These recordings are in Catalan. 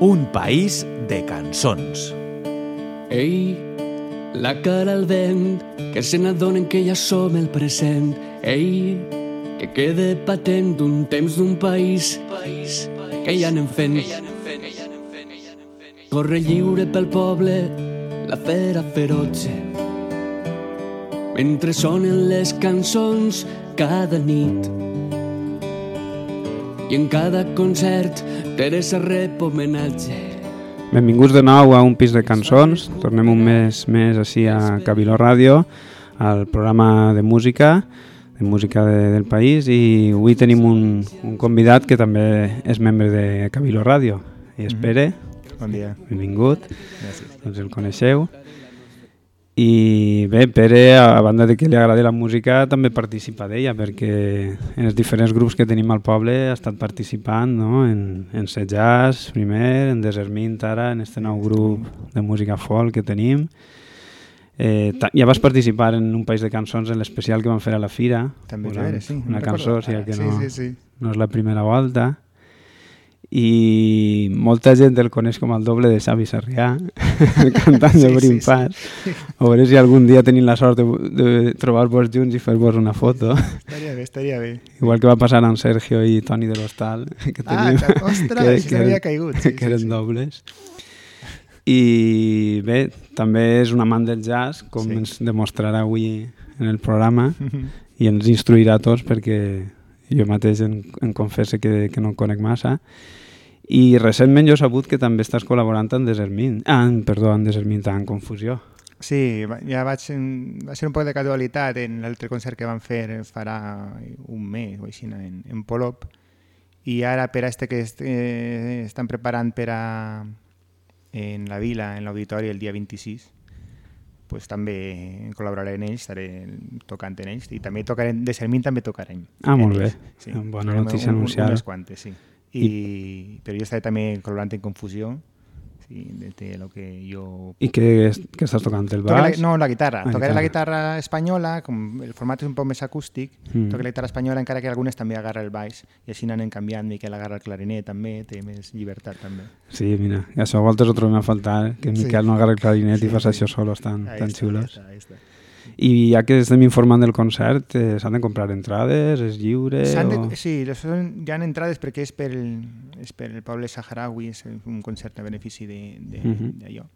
Un país de cançons. Ei, la cara al vent, que se n'adonen que ja som el present. Ei, que quede patent d'un temps d'un país, país, que ja anem fent. Corre lliure pel poble, la fera ferotge. Mentre sonen les cançons cada nit. I en cada concert Teresa rep homenatge. Benvinguts de nou a un pis de cançons. Tornem un mes més així a Cabiló Ràdio, al programa de música, de música de, del país, i avui tenim un, un convidat que també és membre de Cabiló Ràdio, i és Pere. Bon dia. Benvingut, Gràcies. doncs el coneixeu. I bé, Pere, a banda de que li agrada la música, també participa d'ella, perquè en els diferents grups que tenim al poble ha estat participant no? en, en Set Jazz, primer, en Desermint, ara, en este nou grup de música folk que tenim. Eh, ja vas participar en un país de cançons en l'especial que vam fer a la Fira. També veure, sí. Una cançó, o sigui que sí, no, Sí, sí, no és la primera volta i molta gent el coneix com el doble de Xavi Sarrià, el cantant de Sí, sí, Brimpàs. A veure si algun dia tenim la sort de, de trobar-vos junts i fer-vos una foto. Estaria bé, estaria bé. Igual que va passar amb Sergio i Toni de l'Hostal, que Ah, tenim, que- ostres, se m'havia caigut, sí, que sí, eren sí. dobles. I bé, també és un amant del jazz, com Sí. ens demostrarà avui en el programa, i ens instruirà a tots perquè jo mateix en, en confesse que, que no en conec massa. I recentment jo he sabut que també estàs col·laborant amb Desermint, ah, en- perdó, amb Desermint, en Confusió. Sí, ja vaig... Va ser un poc de casualitat en l'altre concert que vam fer farà un mes o així en, en Polop i ara per a este que est, eh, estan preparant per a en la vila, en l'auditori el dia 26 pues també col·laboraré en ells, estaré tocant en ells i també tocarem, de Sermín també tocarem. Ah, molt bé. ells, Sí. Bona notícia un- un- anunciada. Unes quantes, sí. I, però jo estaré també col·laborant en Confusió, sí, de, lo que jo I què, què estàs tocant? El Toca la, baix? no, la guitarra. Ah, Tocaré la guitarra. espanyola, com el format és un poc més acústic, Mm. tocaré la guitarra espanyola encara que algunes també agarra el baix i així anem canviant, Miquel agarra el clarinet també, té més llibertat també. Sí, mira, i això a voltes ho trobem a faltar, que Sí. Miquel no agarra el clarinet i Sí, fas sí. això solos tan, Ahí tan està, xulos. ahí està, ahí està. I ja que estem informant del concert, eh, s'han de comprar entrades, és lliure? O... de, sí, les hi ha entrades perquè és per el, és per el poble saharaui, és un concert a benefici de- de- Mhm. d'allò.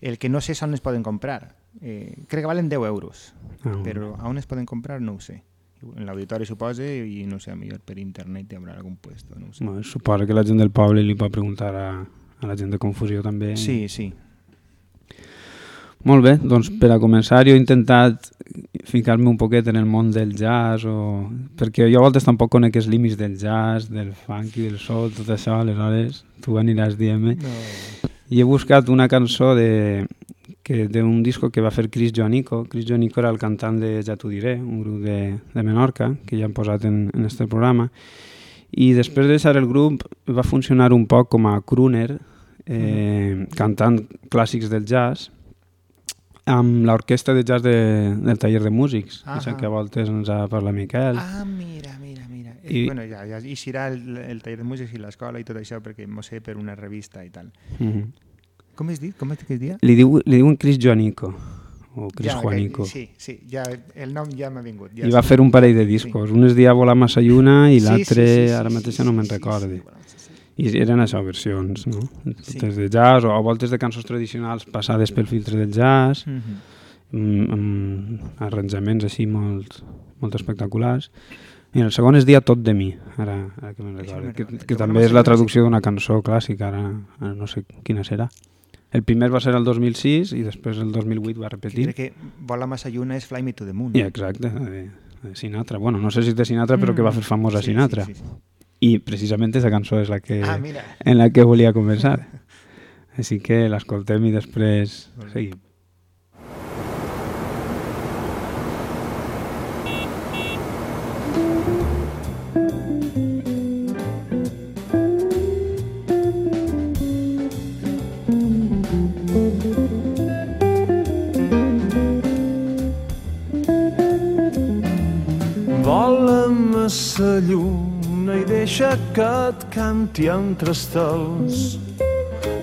El que no sé és on es poden comprar. Eh, crec que valen 10 euros, Ah, però on es poden comprar no ho sé. En l'auditori suposa i no sé, millor per internet hi haurà algun puesto, no sé. Bueno, suposo que la gent del poble li pot preguntar a, a la gent de Confusió també. Sí, sí. Molt bé, doncs per a començar jo he intentat ficar-me un poquet en el món del jazz o... perquè jo a voltes tampoc conec els límits del jazz, del funky, del soul, tot això, aleshores tu aniràs dient-me. No. I he buscat una cançó de que d'un disco que va fer Chris Joanico. Chris Joanico era el cantant de Ja t'ho diré, un grup de, de Menorca, que ja hem posat en, en este programa. I després de deixar el grup va funcionar un poc com a crooner, eh, cantant clàssics del jazz, amb l'orquestra de jazz de, del taller de músics, això que a voltes ens ha parlat Miquel. Ah, mira, mira, mira. I- I... Bueno, ja, ja hi serà el, el taller de músics i l'escola i tot això perquè m'ho sé per una revista i tal. Mhm. Com has dit? Com dit que es dia? li, diu, li diuen Chris Joanico, o Chris ja, Juanico. Sí, sí, ja, el nom ja m'ha vingut. Ja I va sé. fer un parell de discos. Un es dia Volar massa lluna i Sí, l'altre, sí, sí, sí, ara sí, mateix sí, no me'n sí, recordo. Sí, sí, sí, sí. I eren això, versions, no? Sí. Totes de jazz o a voltes de cançons tradicionals passades pel filtre del jazz, Mhm. amb, amb arranjaments així molt, molt espectaculars. I el segon es dia Tot de mi, ara, ara que me'n recordo, que, que Que també és la traducció d'una cançó clàssica, ara, ara no sé quina serà. El primer va ser el 2006 i després el 2008 va repetir. crec que Vola massa lluna és Fly Me to the Moon. I exacte, de, de Sinatra. Bueno, no sé si de Sinatra, però que va fer famosa Mm. Sí, Sinatra. Sí, sí, sí. I precisament aquesta cançó és la que, Ah, mira. en la que volia començar. Així que l'escoltem i després seguim. Vola'm a sa lluna i deixa que et canti entre estels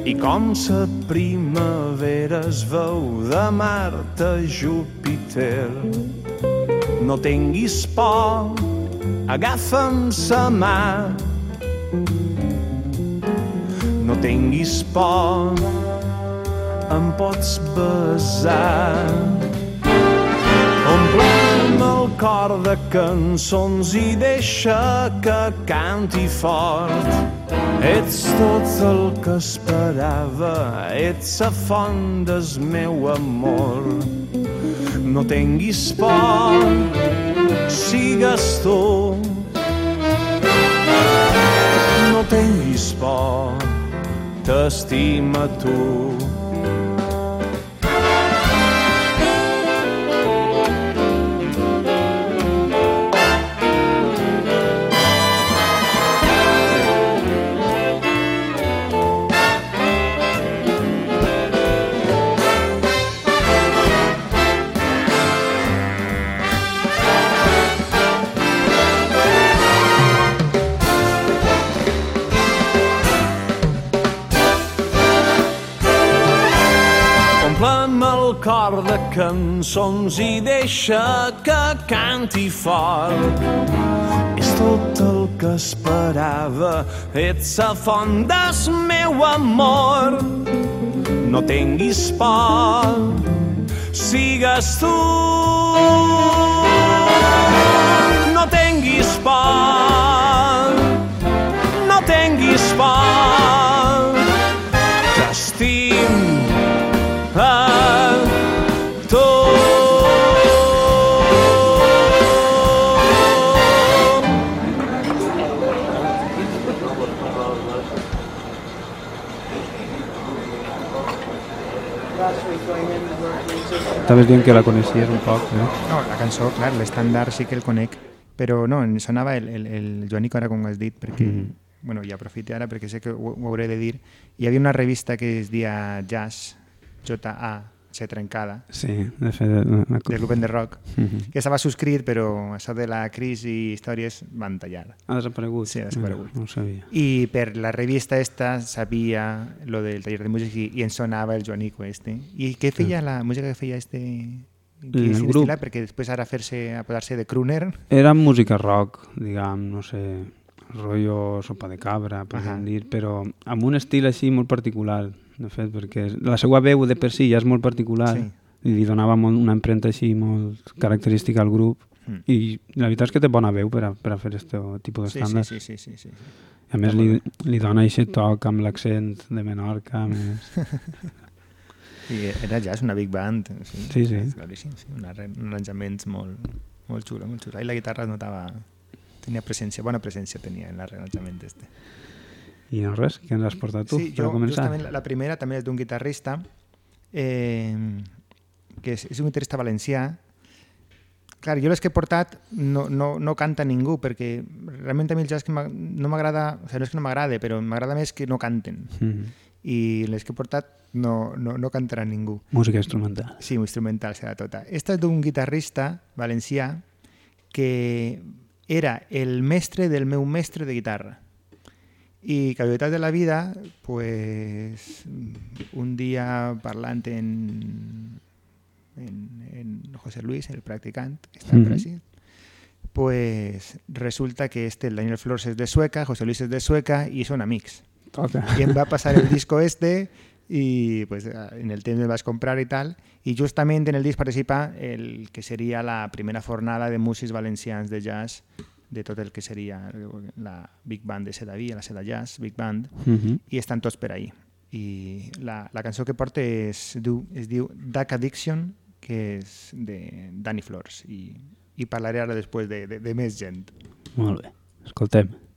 i com sa primavera es veu de Mart a Júpiter. No tinguis por, agafa'm sa mà. No tinguis por, em pots besar. De cançons i deixa que canti fort. Ets tot el que esperava, ets la font del meu amor. No tinguis por, sigues tu. No tinguis por, t'estima tu. Cançons i deixa que canti fort. És tot el que esperava, ets la font del meu amor. No tinguis por, sigues tu. No tinguis por, no tinguis por. T'estim a tu. Estaves dient que la coneixies un poc, eh? No, la cançó, clar, l'estàndard sí que el conec, però no, em sonava el, el, el Joanico ara com has dit, perquè, Mhm. bueno, ja aprofite ara perquè sé que ho, ho hauré de dir. Hi havia una revista que es dia Jazz, J-A-C trencada, Sí, de fet... La, de Ruben de Rock, Mhm. que estava subscrit, però això de la crisi i històries van tallar. Ha desaparegut? Sí, ha desaparegut. No, no ho sabia. I per la revista esta sabia lo del taller de música i, i ens sonava el Joanico este. I què feia la música que feia este? El Quin grup. perquè després ara fer-se a posar-se de crooner Era música rock, diguem, no sé, rotllo sopa de cabra, podríem Ahà. dir, però amb un estil així molt particular, de fet, perquè la seva veu de per si ja és molt particular Sí. i li donava molt, una empremta així molt característica al grup Mm. i la veritat és que té bona veu per a, per a fer aquest tipus Sí, d'estàndards. sí, sí, sí, sí, sí. A més, li, li dona aquest toc amb l'accent de Menorca, més... I era jazz, una big band. Sí, Sí, sí. És claríssim, sí. Un, arranjaments molt, molt xulo, molt xulo. I la guitarra es notava... Tenia presència, bona presència tenia en l'arranjament este. I no res, què ens has portat tu sí, per jo, començar? justament la, primera també és d'un guitarrista eh, que és, és un guitarrista valencià Clar, jo les que he portat no, no, no canta ningú, perquè realment a mi el jazz que no m'agrada, o sigui, no és que no m'agrada, però m'agrada més que no canten. Mm. I les que he portat no, no, no cantarà ningú. Música instrumental. Sí, instrumental serà tota. Esta és d'un guitarrista valencià que era el mestre del meu mestre de guitarra. I casualitat de la vida, pues, un dia parlant en, en, en José Luis, el practicant, que està per així, pues resulta que este, el Daniel Flores és de Sueca, José Luis és de Sueca i són amics. Toca. y em va pasar el disco este y pues en el el vas comprar y tal y justamente en el disc participa el que seria la primera fornada de músics valencians de jazz de tot el que seria la Big Band de Sedaví, la Seda Jazz Big Band Mm -hmm. i estan tots per ahí i la, la cançó que porta es, diu, es diu Duck Addiction que és de Danny Flores i, i parlaré ara després de, de, de més gent Molt bé. Escoltem.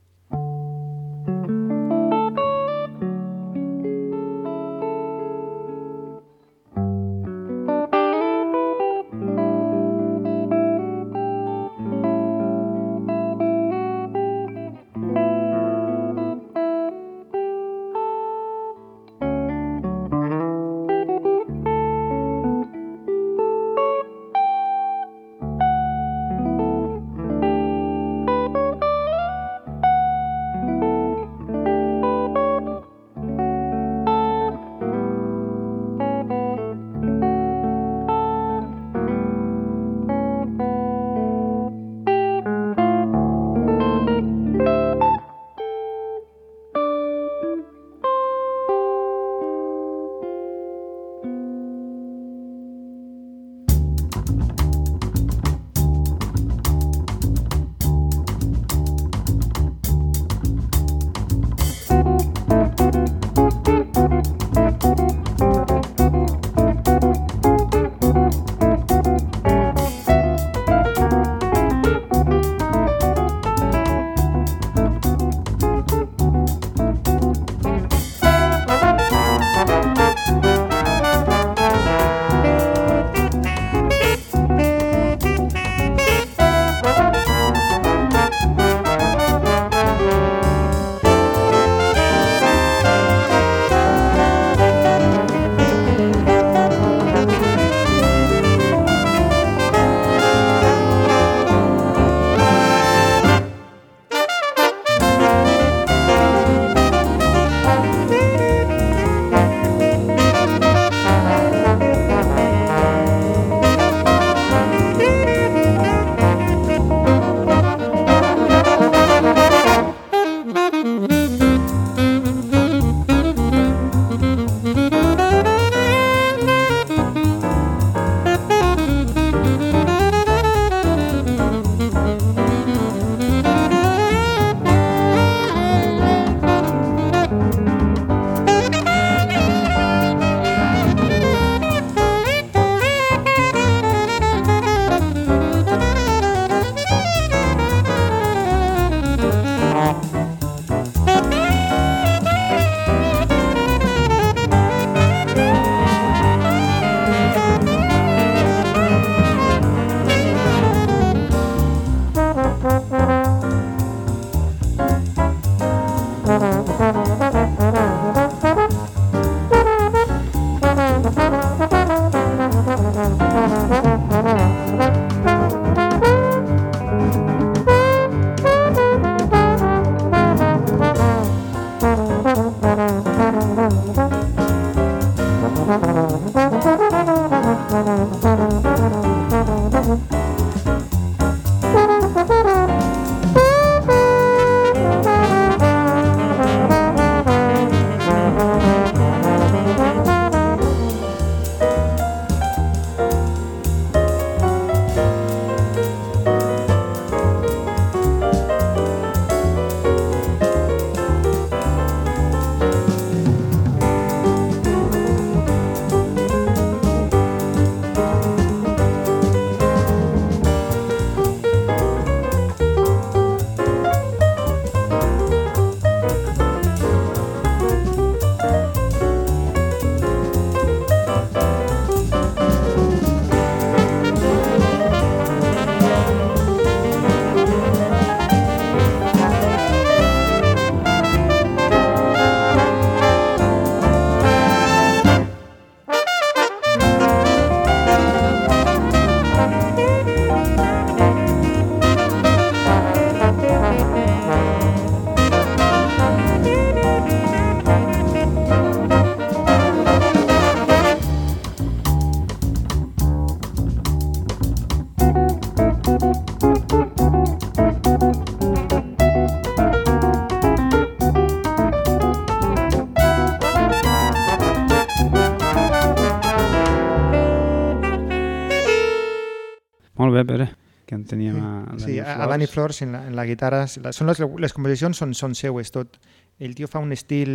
A Dani Flors en la, en la guitarra, són les, les composicions són, són seues tot. El tio fa un estil,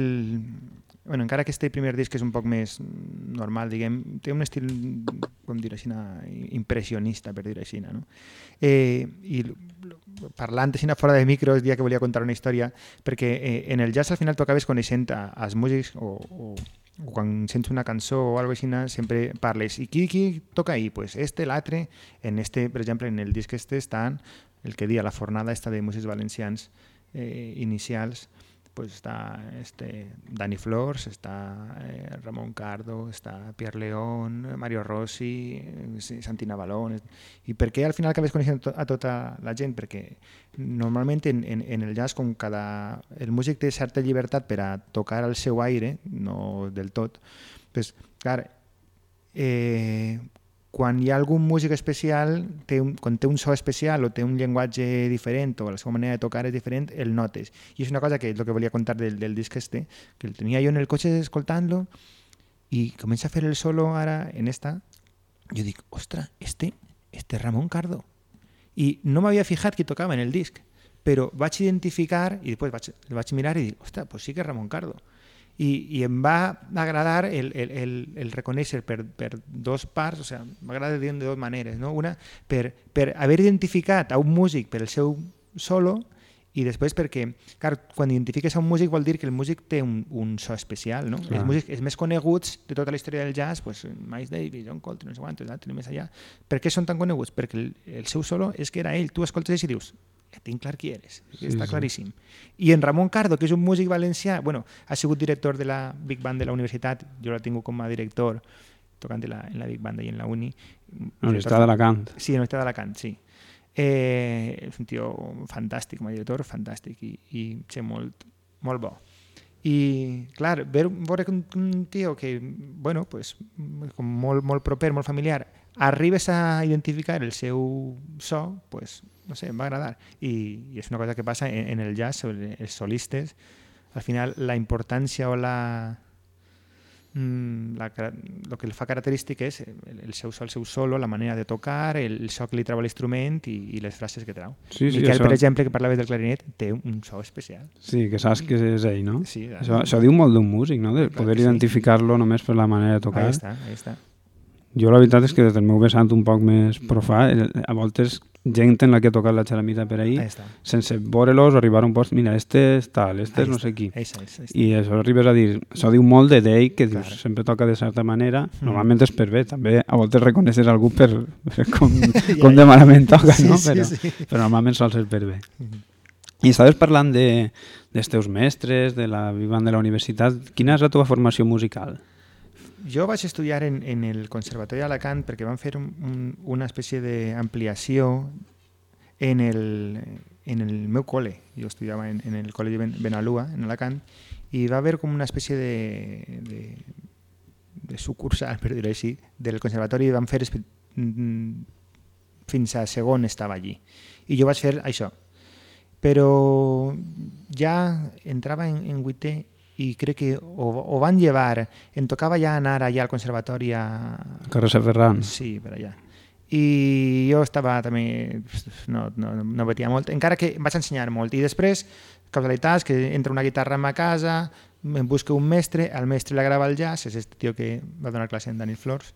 bueno, encara que este primer disc és un poc més normal, diguem, té un estil, com dir així, impressionista, per dir així, no? Eh, I parlant així fora de micro, el dia que volia contar una història, perquè eh, en el jazz al final tu acabes coneixent a, als músics o, o, o quan sents una cançó o algo així, sempre parles, i qui, qui toca ahí? Pues este, l'altre, en este, per exemple, en el disc este estan el que dia la fornada esta de músics valencians eh, inicials, pues està este, Dani Flors, està eh, Ramon Cardo, està Pierre León, Mario Rossi, eh, Santina Balón... I per què al final acabes coneixent a tota la gent? Perquè normalment en, en, en el jazz, com cada... el músic té certa llibertat per a tocar el seu aire, no del tot, pues, clar, eh, quan hi ha algun músic especial, té un, quan té un so especial o té un llenguatge diferent o la seva manera de tocar és diferent, el notes. I és una cosa que és el que volia contar del, del disc este, que el tenia jo en el cotxe escoltant-lo i comença a fer el solo ara en esta. Jo dic, ostres, este, este Ramon Cardo. I no m'havia fijat qui tocava en el disc, però vaig identificar i després vaig, el vaig mirar i dic, ostres, pues sí que és Ramon Cardo i, i em va agradar el, el, el, el reconèixer per, per dos parts, o sigui, m'agrada dir de dues maneres, no? una per, per haver identificat a un músic per el seu solo i després perquè, clar, quan identifiques a un músic vol dir que el músic té un, un so especial, no? Clar. Els músics els més coneguts de tota la història del jazz, pues, Miles Davis, John Coltrane, no sé quantos, l'altre, més allà. Per què són tan coneguts? Perquè el, el seu solo és que era ell. Tu escoltes i dius, ja tinc clar qui eres, Sí, està sí. claríssim. I en Ramon Cardo, que és un músic valencià, bueno, ha sigut director de la Big Band de la universitat, jo l'he tingut com a director, tocant en la, en la Big Band i en la uni. La Universitat d'Alacant. Sí, la Universitat d'Alacant, sí. Eh, un tio fantàstic, com director, fantàstic i, i sé, molt, molt bo. I, clar, veure, veure que un, un que, bueno, pues, com molt, molt proper, molt familiar, arribes a identificar el seu so, pues, no sé, em va agradar. I, i és una cosa que passa en, en el jazz, sobre els solistes, al final la importància o la, la, cara- lo que el fa característic és el, el seu el seu solo, la manera de tocar, el, el so que li treu l'instrument i, i les frases que trau. Sí, sí, Miquel, això, per exemple, que parlaves del clarinet, té un so especial. sí, que saps que és ell, no? Sí, Això, això diu molt d'un músic, no? De Clar poder sí. identificar-lo només per la manera de Ahí tocar. està, ahí està. Jo la veritat és que des del meu vessant un poc més profà, a voltes gent en la que he tocat la xaramita per ahir, Ahí sense veure-los o arribar a un post, mira, este és tal, este és Ahí no sé qui. Ahí està, ahí està. I això arribes a dir, això diu molt de d'ell, que dius, Clar. sempre toca de certa manera, Mm. normalment és per bé, també a voltes reconeixes algú per, per com, Ja, com de ja. malament toca, Sí, no? sí, però, sí. però normalment sol ser per bé. I estaves parlant de, dels teus mestres, de la vivant de la universitat. Quina és la teva formació musical? Jo vaig estudiar en, en el Conservatori d'Alacant perquè van fer un, un, una espècie d'ampliació en en el meu col·le. Jo estudiava en, el col·legi ben, Benalúa, en Alacant, i va haver com una espècie de, de, de sucursal, per dir-ho així, del conservatori i van fer mm, fins a segon estava allí. I jo vaig fer això, però ja entrava en, en vuitè i crec que ho, ho van llevar, em tocava ja anar allà al conservatori a... Carrer Ferran. Sí, per allà. I jo estava també, no, no, no vetia molt, encara que em vaig ensenyar molt. I després, casualitats, que entra una guitarra a ma casa, em busco un mestre, el mestre li agrada el jazz, és aquest tio que va donar classe en Daniel Flors,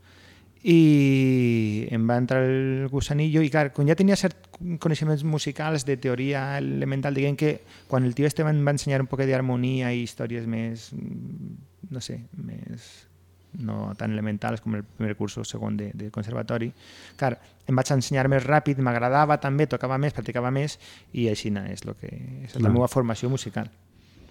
i em va entrar el gusanillo i clar, quan ja tenia cert coneixements musicals de teoria elemental, diguem que quan el tio este em va ensenyar un poc d'harmonia i històries més, no sé, més no tan elementals com el primer curs o segon de, de conservatori. Clar, em vaig ensenyar més ràpid, m'agradava també, tocava més, practicava més i així és, lo que, és la meva formació musical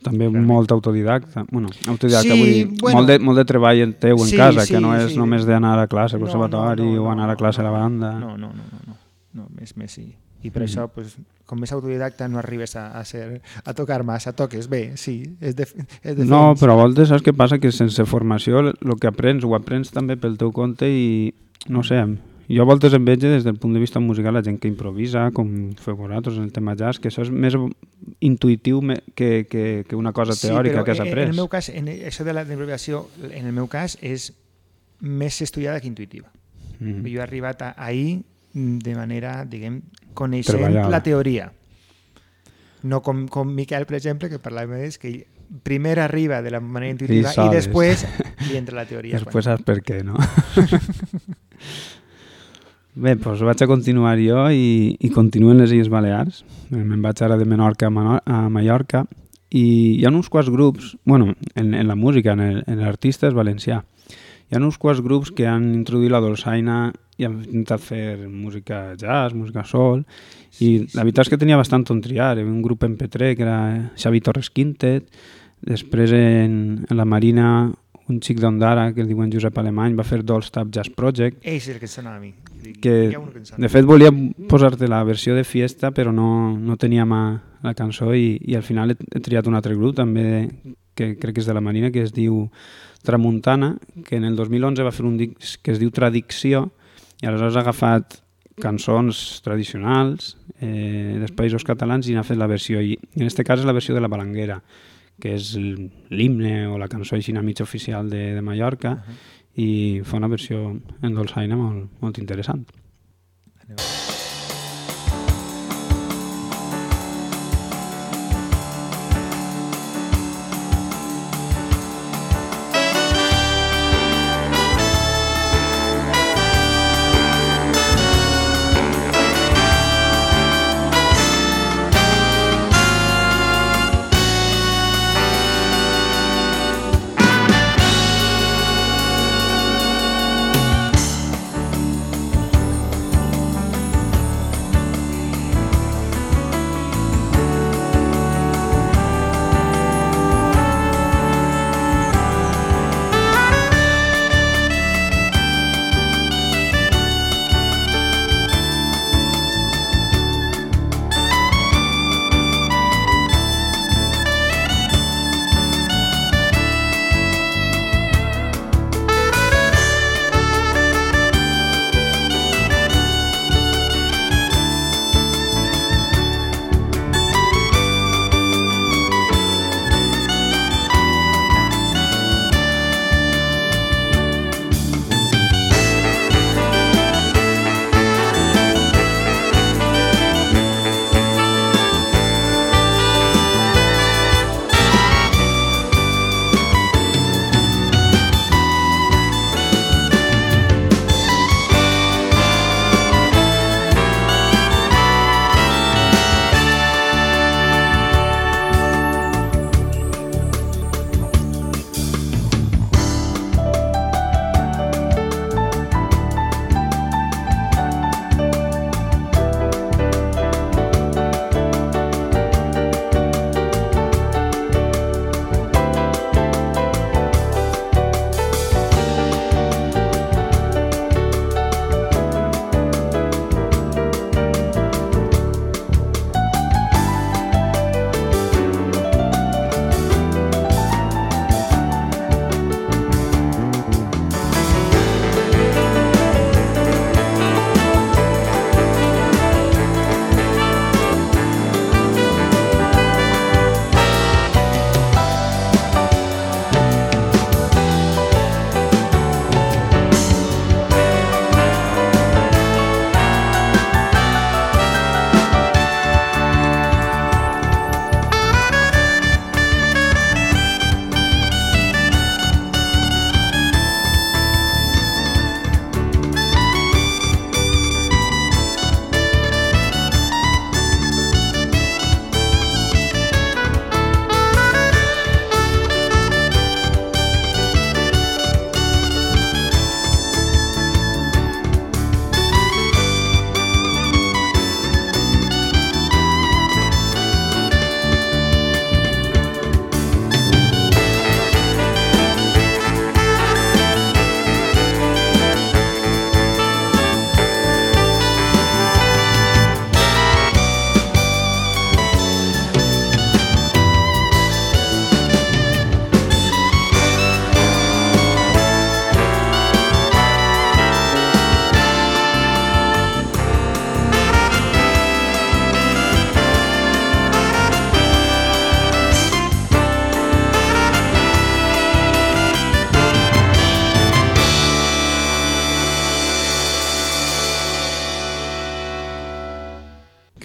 també Realment. molt autodidacta, bueno, autodidacta, sí, vull dir, bueno, molt, de, molt de treball en teu en sí, casa, sí, que no és sí. només d'anar a classe al conservatori no, no, no, o anar a classe a la banda. No, no, no, no, no, no més, més sí. I per mm. això, pues, com més autodidacta, no arribes a, a, ser, a tocar massa, toques bé, sí, és de, és de No, però a voltes saps què passa? Que sense formació el que aprens ho aprens també pel teu compte i, no sé, jo a voltes em veig des del punt de vista musical la gent que improvisa, com feu vosaltres en el tema jazz, que això és més intuïtiu que, que, que una cosa teòrica sí, que has après. En el meu cas, en això de la improvisació, en el meu cas, és més estudiada que intuïtiva. Mm -hmm. Jo he arribat a, ahir de manera, diguem, coneixent Treballada. la teoria. No com, com Miquel, per exemple, que parlava més, que primer arriba de la manera intuïtiva i, i després li entra la teoria. Després quan... saps per què, no? Bé, doncs vaig a continuar jo i, i continuen les Illes Balears. Me'n vaig ara de Menorca a, Manor a Mallorca i hi ha uns quants grups, bueno, en, en la música, en l'artista és valencià. Hi ha uns quants grups que han introduït la dolçaina i han intentat fer música jazz, música soul, i la veritat és que tenia bastant on triar. Hi havia un grup en P3 que era Xavi Torres Quintet, després en, en la Marina un xic d'Ondara que el diuen Josep Alemany va fer Dolls Tap Jazz Project Ell és el que sonava a mi que, de fet volia posar-te la versió de Fiesta però no, no teníem la cançó i, i al final he, he triat un altre grup també que crec que és de la Marina que es diu Tramuntana que en el 2011 va fer un disc que es diu Tradicció i aleshores ha agafat cançons tradicionals eh, dels països catalans i n'ha fet la versió i en aquest cas és la versió de la Balanguera que és l'himne o la cançó així mig oficial de, de Mallorca uh -huh. I fa una versió en dolçaina molt, molt interessant. Adeu.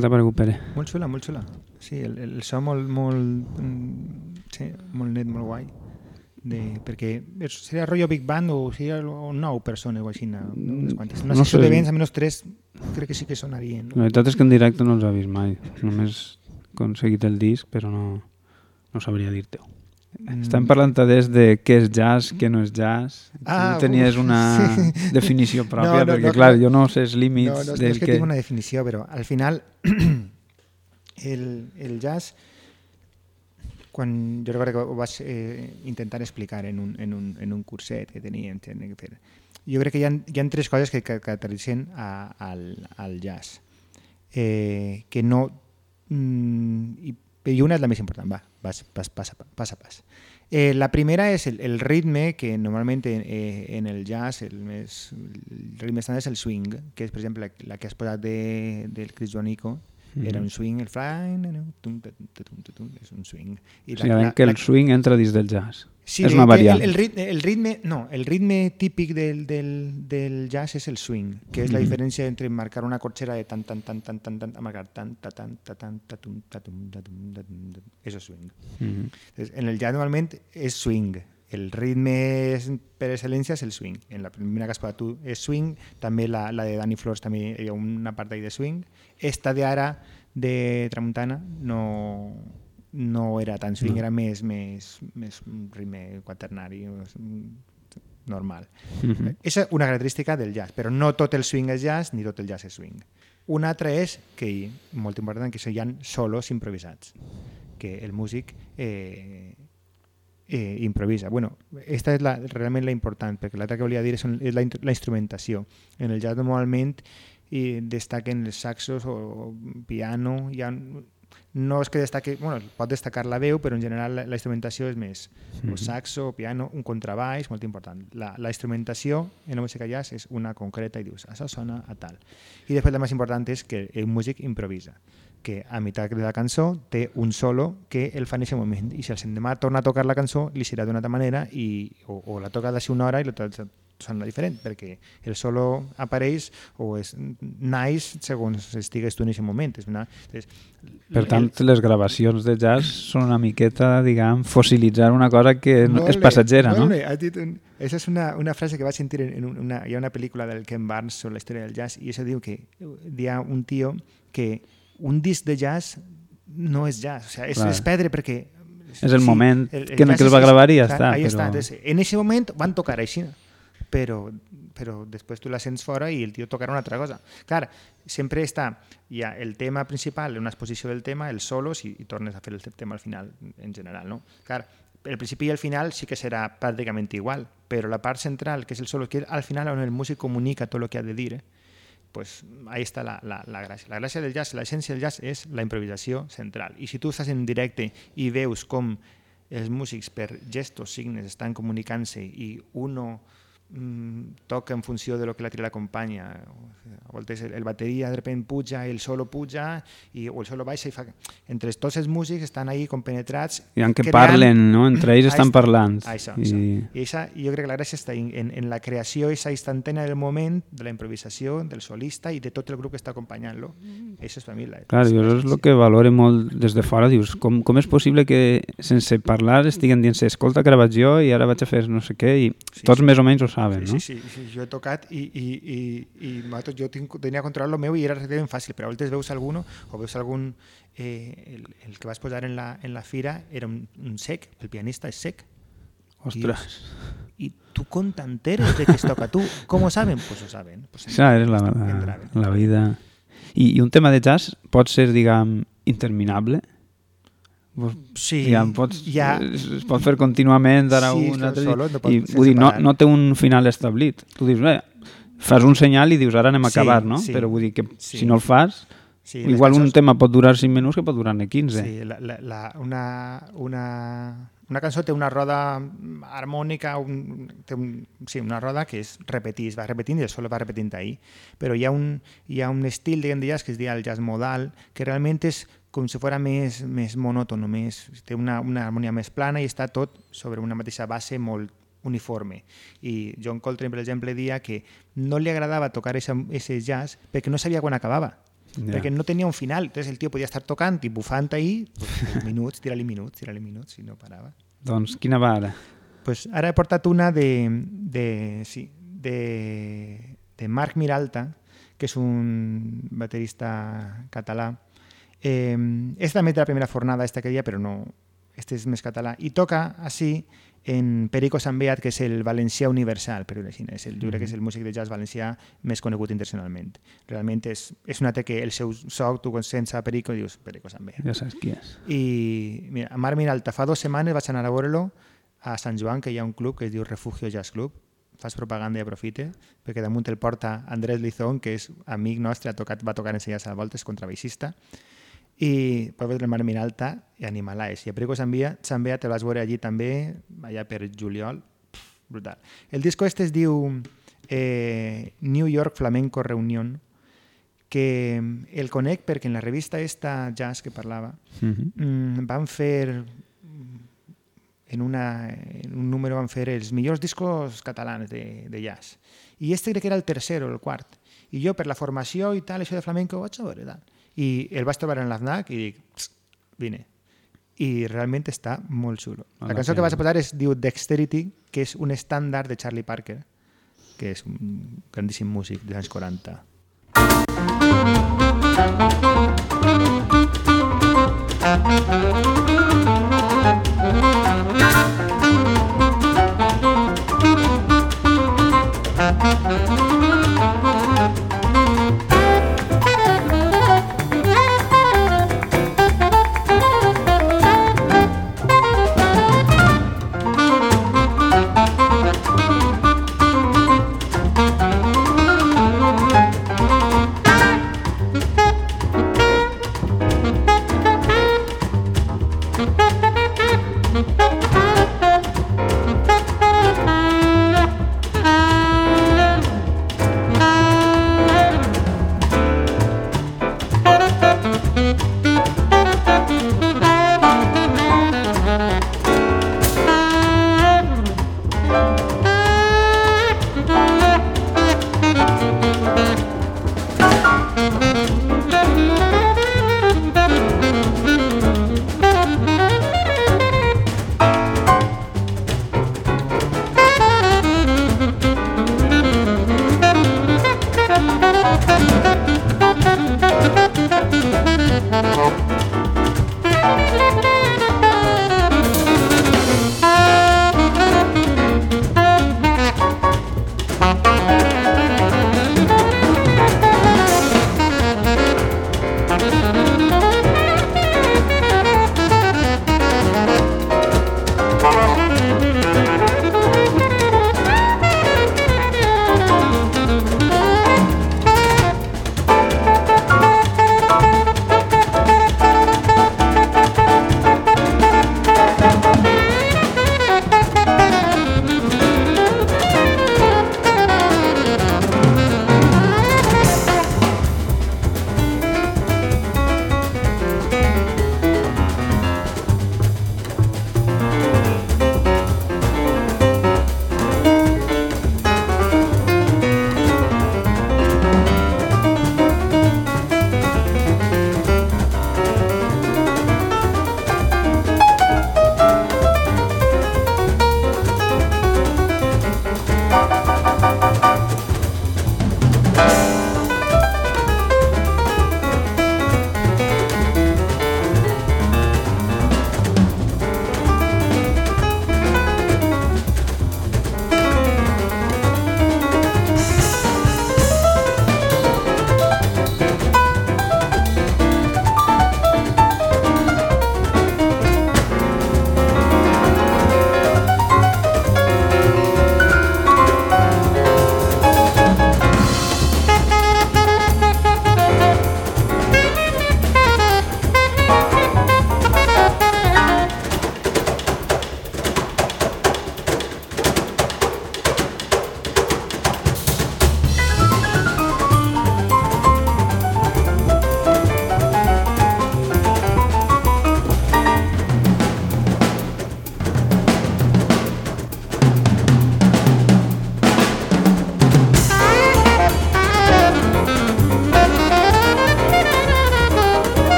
T'ha paregut, Pere? Molt xula, molt xula. Sí, el, el so molt, molt, mm, sí, molt net, molt guai. De, perquè seria rotllo Big Band o seria o nou persones o així. No, unes quantes. Una No sessió sé. de vents, almenys tres, crec que sí que sonarien. La veritat és que en directe no els he vist mai. Només he aconseguit el disc, però no, no sabria dir-te-ho. Mm. Estem parlant des de què és jazz, què no és jazz. Ah, tu tenies uf, una sí. definició pròpia, No, no, perquè no, clar, no. jo no sé els límits No, no, no del és que que... tinc una definició, però al final el, el jazz quan jo recordo que ho vaig eh, intentar explicar en un, en, un, en un curset que teníem que fer. Jo crec que hi ha, hi ha tres coses que ca- caracteritzen a, al, al jazz. Eh, que no... Mm, i, i una és la més important, va, vas, pas, pas, a pas a pas. Eh, la primera és el, el ritme, que normalment eh, en el jazz el, més, el ritme estàndard és el swing, que és, per exemple, la, la que has posat de, del Chris Joanico, era un swing, el fly, no, no, tum, tum, tum, tum, tum, és un swing. I O sigui, que el swing entra dins del jazz. Sí, és una variant. El, el, ritme, el ritme, no, el ritme típic del, del, del jazz és el swing, que és la diferència entre marcar una corxera de tan, tan, tan, tan, tan, tan, a marcar tan, ta, tan, ta, tan, ta, tum, ta, tum, ta, tum, ta, tum, és swing. Mhm. Entonces, en el jazz normalment és swing. El ritme és, per excel·lència és el swing. En la primera que has posat tu és swing, també la, la de Danny Flores també hi ha una part de swing. Esta de ara, de Tramuntana, no, no era tan swing, No. era més, més, més un ritme quaternari, mm, normal. Mhm. Esa és una característica del jazz, però no tot el swing és jazz ni tot el jazz és swing. Una altra és que, molt important, que hi ha solos improvisats, que el músic eh, eh, improvisa. Bueno, esta és la, realment la important, perquè l'altra que volia dir és, és la, la instrumentació. En el jazz normalment i destaquen els saxos o piano, hi ha, no és que destaque, bueno, pot destacar la veu, però en general la, la instrumentació és més o Mhm. saxo, piano, un contrabaix, molt important. La, la instrumentació en la música jazz és una concreta i dius, això sona a tal. I després la més important és que el músic improvisa que a meitat de la cançó té un solo que el fa en aquest moment i si el l'endemà torna a tocar la cançó li serà d'una altra manera i, o, o la toca d'ací una hora i l'altra sona diferent perquè el solo apareix o és nice segons estigues tu en aquest moment. És una, és, Per tant, les gravacions de jazz són una miqueta, diguem, fossilitzar una cosa que no- és passatgera, no? bé, has dit un... Esa és una, una frase que vaig sentir en, una... Hi ha una pel·lícula del Ken Barnes sobre la història del jazz i això diu que hi ha un tio que un disc de jazz no és jazz, o sea, és, Clar. és pedre perquè... És el moment que en el jazz que el va gravar i ja clar, està, Ahí però- està. Entonces, en ese moment van tocar així, però, però després tu la sents fora i el tio tocarà una altra cosa. Clar, sempre està hi ha el tema principal, una exposició del tema, els solos i, i tornes a fer el tema al final en general, no? Clar, el principi i el final sí que serà pràcticament igual, però la part central, que és el solo, que al final on el músic comunica tot el que ha de dir, eh? pues ahí està la, la, la gràcia. La gràcia del jazz, l'essència del jazz és la improvisació central. I si tu estàs en directe i veus com els músics per gestos, signes, estan comunicant-se i uno toca en funció de lo que l'altre l'acompanya. A voltes el, el bateria de repente puja, el solo puja, i, o el solo baixa i fa... Entre tots els músics estan ahí compenetrats. I en què creant- parlen, no? Entre ells Ahí estan parlant. Ah, això, I... això. I això, jo crec que la gràcia està en, en, en la creació esa instantània del moment, de la improvisació, del solista i de tot el grup que està acompanyant-lo. Això és per mi la... Clar, jo és el que valore molt des de fora. Dius, com, com és possible que sense parlar estiguen dient escolta Caravaggio i ara vaig a fer no sé què i Sí, tots sí. més o menys ho saben, Sí, no? sí, sí, sí, jo he i, i, i, i nosaltres, jo tinc, tenia controlat el meu i era relativament fàcil, però a vegades veus alguno o veus algun... Eh, el, el que vas posar en la, en la fira era un, un sec, el pianista és sec. Ostres. I tu com t'enteres de que es toca tu? Com ho saben? Pues ho saben. Pues Això és la, la, la vida. I, I un tema de jazz pot ser, diguem, interminable? Sí, diguem, pots, ja- es, pot fer contínuament d'ara Sí, un altre solo, no i vull dir, no, no té un final establit tu dius, eh, fas un senyal i dius ara anem a Sí, acabar, no? sí, però vull dir que sí. si no el fas Sí, igual un cançons- tema pot durar 5 minuts que pot durar 15 Sí, la, la, la, una, una, una cançó té una roda harmònica, un, té un, sí, una roda que es repetís, va repetint i el sol va repetint ahí. Però hi ha un, hi ha un estil, diguem, de jazz que es diu el jazz modal, que realment és com si fos més, més monòtono, més, té una, una harmonia més plana i està tot sobre una mateixa base molt uniforme. I John Coltrane, per exemple, dia que no li agradava tocar ese jazz perquè no sabia quan acabava. Ja. perquè no tenia un final. Entonces el tio podia estar tocant i bufant ahí, pues, minuts, tira-li minuts, tira-li minuts, i no parava. Doncs quina va ara? Pues ara he portat una de, de, sí, de, de Marc Miralta, que és un baterista català. Eh, és també de la primera fornada esta que dia, però no, este és més català. I toca així en Perico Sambeat, que és el valencià universal, per dir-ho així. És el, jo crec que és el músic de jazz valencià més conegut internacionalment. Realment és, és una que el seu so, tu quan sents a Perico dius Perico Sambeat. Ja saps qui és. I mira, a Mar Miralta, fa dues setmanes vaig anar a veure-lo a Sant Joan, que hi ha un club que es diu Refugio Jazz Club. Fas propaganda i aprofite, perquè damunt el porta Andrés Lizón, que és amic nostre, ha tocat, va tocar en Sellas a Voltes, contrabaixista, i pot veure el Mar Miralta i Animalaes. I a Perico Sambia, Sambia te vas veure allí també, allà per juliol, Pff, brutal. El disco este es diu eh, New York Flamenco Reunión, que el conec perquè en la revista esta Jazz que parlava Uh -huh. mm, van fer en, una, en un número van fer els millors discos catalans de, de jazz. I este crec que era el tercer o el quart. I jo, per la formació i tal, això de flamenco, vaig a veure tal. I el a trobar en l'AFNAC i dic, vine. I realment està molt xulo. La cançó que vas a posar es diu Dexterity, que es un estándar de Charlie Parker, que es un grandíssim de los años 40.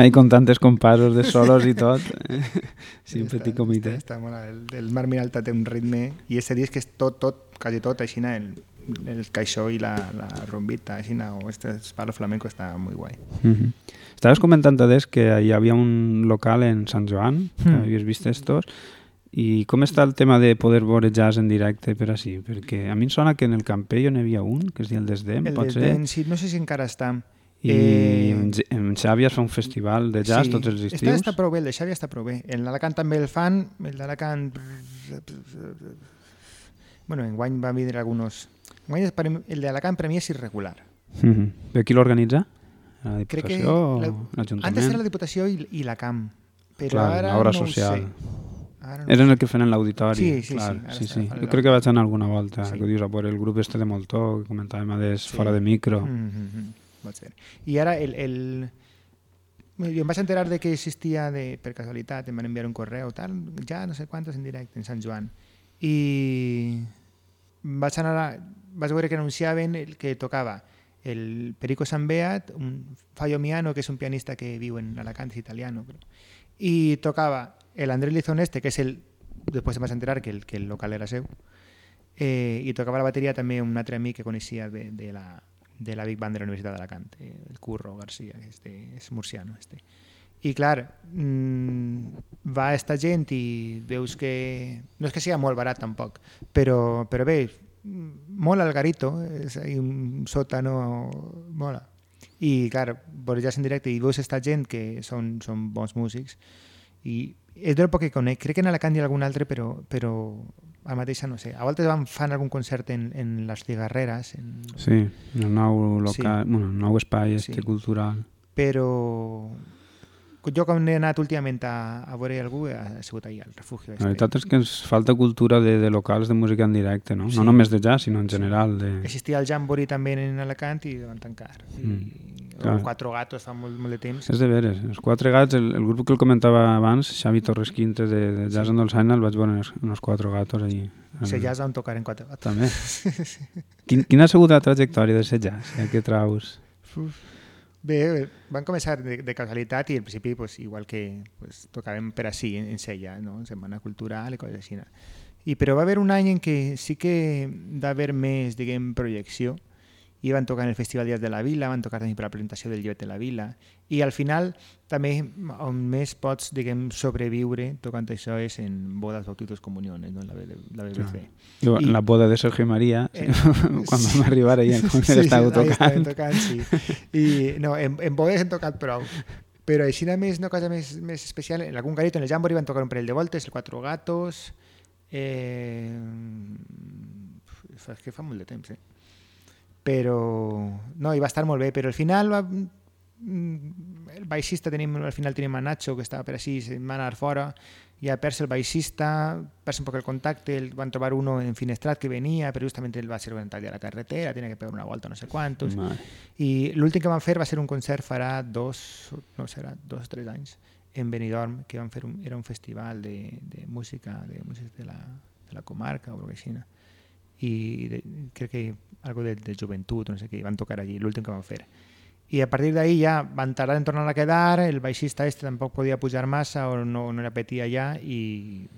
Ahí contant els compassos de solos i tot. eh? Sí, un petit comitè. Està, està molt, el, el Mar Minalta té un ritme i ese disc és tot, tot, quasi tot, així el, el caixó i la, la rombita, així o este palo flamenco està molt guai. Mm -hmm. Estaves comentant adés que hi havia un local en Sant Joan, que Mm. havies vist estos, i com està el tema de poder veure jazz en directe per així? Perquè a mi em sona que en el Campello n'hi havia un, que es diu el Desdem, El pot de ser? Dent, sí, no sé si encara està. I Eh, en, Xavi es fa un festival de jazz tots els Està, estius. està prou bé, el de Xavi està prou bé. En l'Alacant també el fan, el d'Alacant... Bueno, en guany va vindre algunos... Enguany per- el d'Alacant per mi és irregular. Mm -hmm. Per qui l'organitza? La Crec que Diputació la-? Antes era la Diputació i, i la CAM, però Clar, ara l'obra no social. sé. Ara no Era en el que feien en l'auditori. Sí, sí, clar, sí, sí, està sí. Jo crec que vaig anar alguna volta, Sí. que dius, a veure el grup este de Moltó, que comentàvem adés Sí. fora de micro. Mm -hmm. Ser. I ara el, el... Jo vaig enterar de que existia, de, per casualitat, em van enviar un correu, tal, ja no sé quantos en directe, en Sant Joan. I vaig anar a, vaig veure que anunciaven el que tocava el Perico San Beat, un Fallo Miano, que és un pianista que viu en Alacant, italiano, però. i tocava el Andrés Lizoneste, que és el... Després em vaig enterar que el, que el local era seu, eh, i tocava la bateria també un altre amic que coneixia de, de, la, de la Big Band de la Universitat d'Alacant, eh, el Curro García, este, és murciano. Este. I clar, mm, va esta gent i veus que... No és que sigui molt barat tampoc, però, però bé, mm, mola el garito, és un sòtano, mola. I clar, jazz en directe i veus esta gent que són, són bons músics i és del poc que conec. Crec que en Alacant hi ha algun altre, però, però a mateixa no sé. A voltes van fan algun concert en, en les cigarreres, en, Sí, en el nou local, Sí. bueno, el nou espai este Sí. cultural. però jo quan he anat últimament a, a veure algú ha sigut ahir al refugio. La veritat és que ens falta cultura de, de locals de música en directe, no? Sí. No només de jazz, sinó en general. De... Existia el Jamboree també en Alacant i van tancar. I, Mm, o clar. Quatre Gatos fa molt, molt de temps. És de veres. Els Quatre Gats, el, el grup que el comentava abans, Xavi Torres Quintes de, de Jazz en Dolçaina, el vaig veure en els, en els Quatre Gatos allí. Se jazz van tocar en Quatre Gatos. També. Quin, quina ha sigut la trajectòria de ser jazz? Eh? Què traus? Bé, van començar de, de casualitat i al principi, pues, igual que pues, tocàvem per així, en, en Sella, no? en Setmana Cultural i coses així. I, però va haver un any en què sí que d'haver més, diguem, projecció i van tocar en el Festival Dies de la Vila, van tocar també per la presentació del llibret de la Vila i al final també on més pots, diguem, sobreviure tocant això és en bodes, bautitos, comuniones, no? en la, la BBC. I- en la boda de Sergio María, Eh, quan vam arribar allà, com sí, estàvem tocant. tocant, sí. I, no, en, en bodes hem tocat prou. Però així a més, una cosa més, més especial, en algun garito, en el Jamboree van tocar un parell de voltes, el Quatre Gatos... Eh, és que fa molt de temps, eh? Però... No, i va estar molt bé, però al final va, mm, el baixista tenim, al final tenim a Nacho que estava per així, se'n va anar fora i a perse el baixista, perse un poc el contacte, el van trobar uno en Finestrat que venia, però justament ell va ser un tall de la carretera, tenia que pegar una volta no sé quantos, Mare. i l'últim que van fer va ser un concert farà dos, no serà, dos o tres anys, en Benidorm, que van fer un, era un festival de, de música, de música de la, de la comarca o alguna cosa així. I de, crec que algo de, de joventut, no sé què, i van tocar allí, l'últim que van fer. I a partir d'ahí ja van tardar en tornar a quedar, el baixista este tampoc podia pujar massa o no, no era petit allà i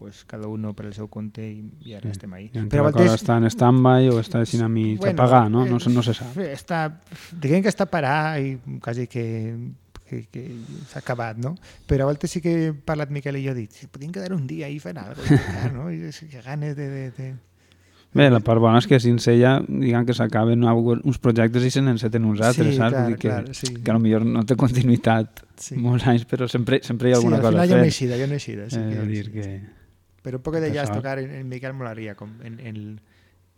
pues, cada uno per el seu compte i, i ara estem ahí. I Però cosa està en stand-by o està així a mig bueno, apagar, no? No, no se sap. Eh, Està, diguem que està parat i quasi que, que, que s'ha acabat, no? Però a voltes sí que he parlat Miquel i jo he dit, podríem quedar un dia ahí fent alguna cosa, no? I que ganes de... de, de... Bé, la part bona és que a Cincella, diguem que s'acaben uns projectes i se n'enceten uns altres, Sí, saps? clar, que, clar, sí. que potser no té continuïtat Sí. molts anys, però sempre, sempre hi ha alguna sí, al cosa final a hi ha fer. una eixida, hi ha una eixida. Sí, Eh, que, dir sí, que... sí. Però un poc de jazz tocar en, en Miquel molaria, com en, en,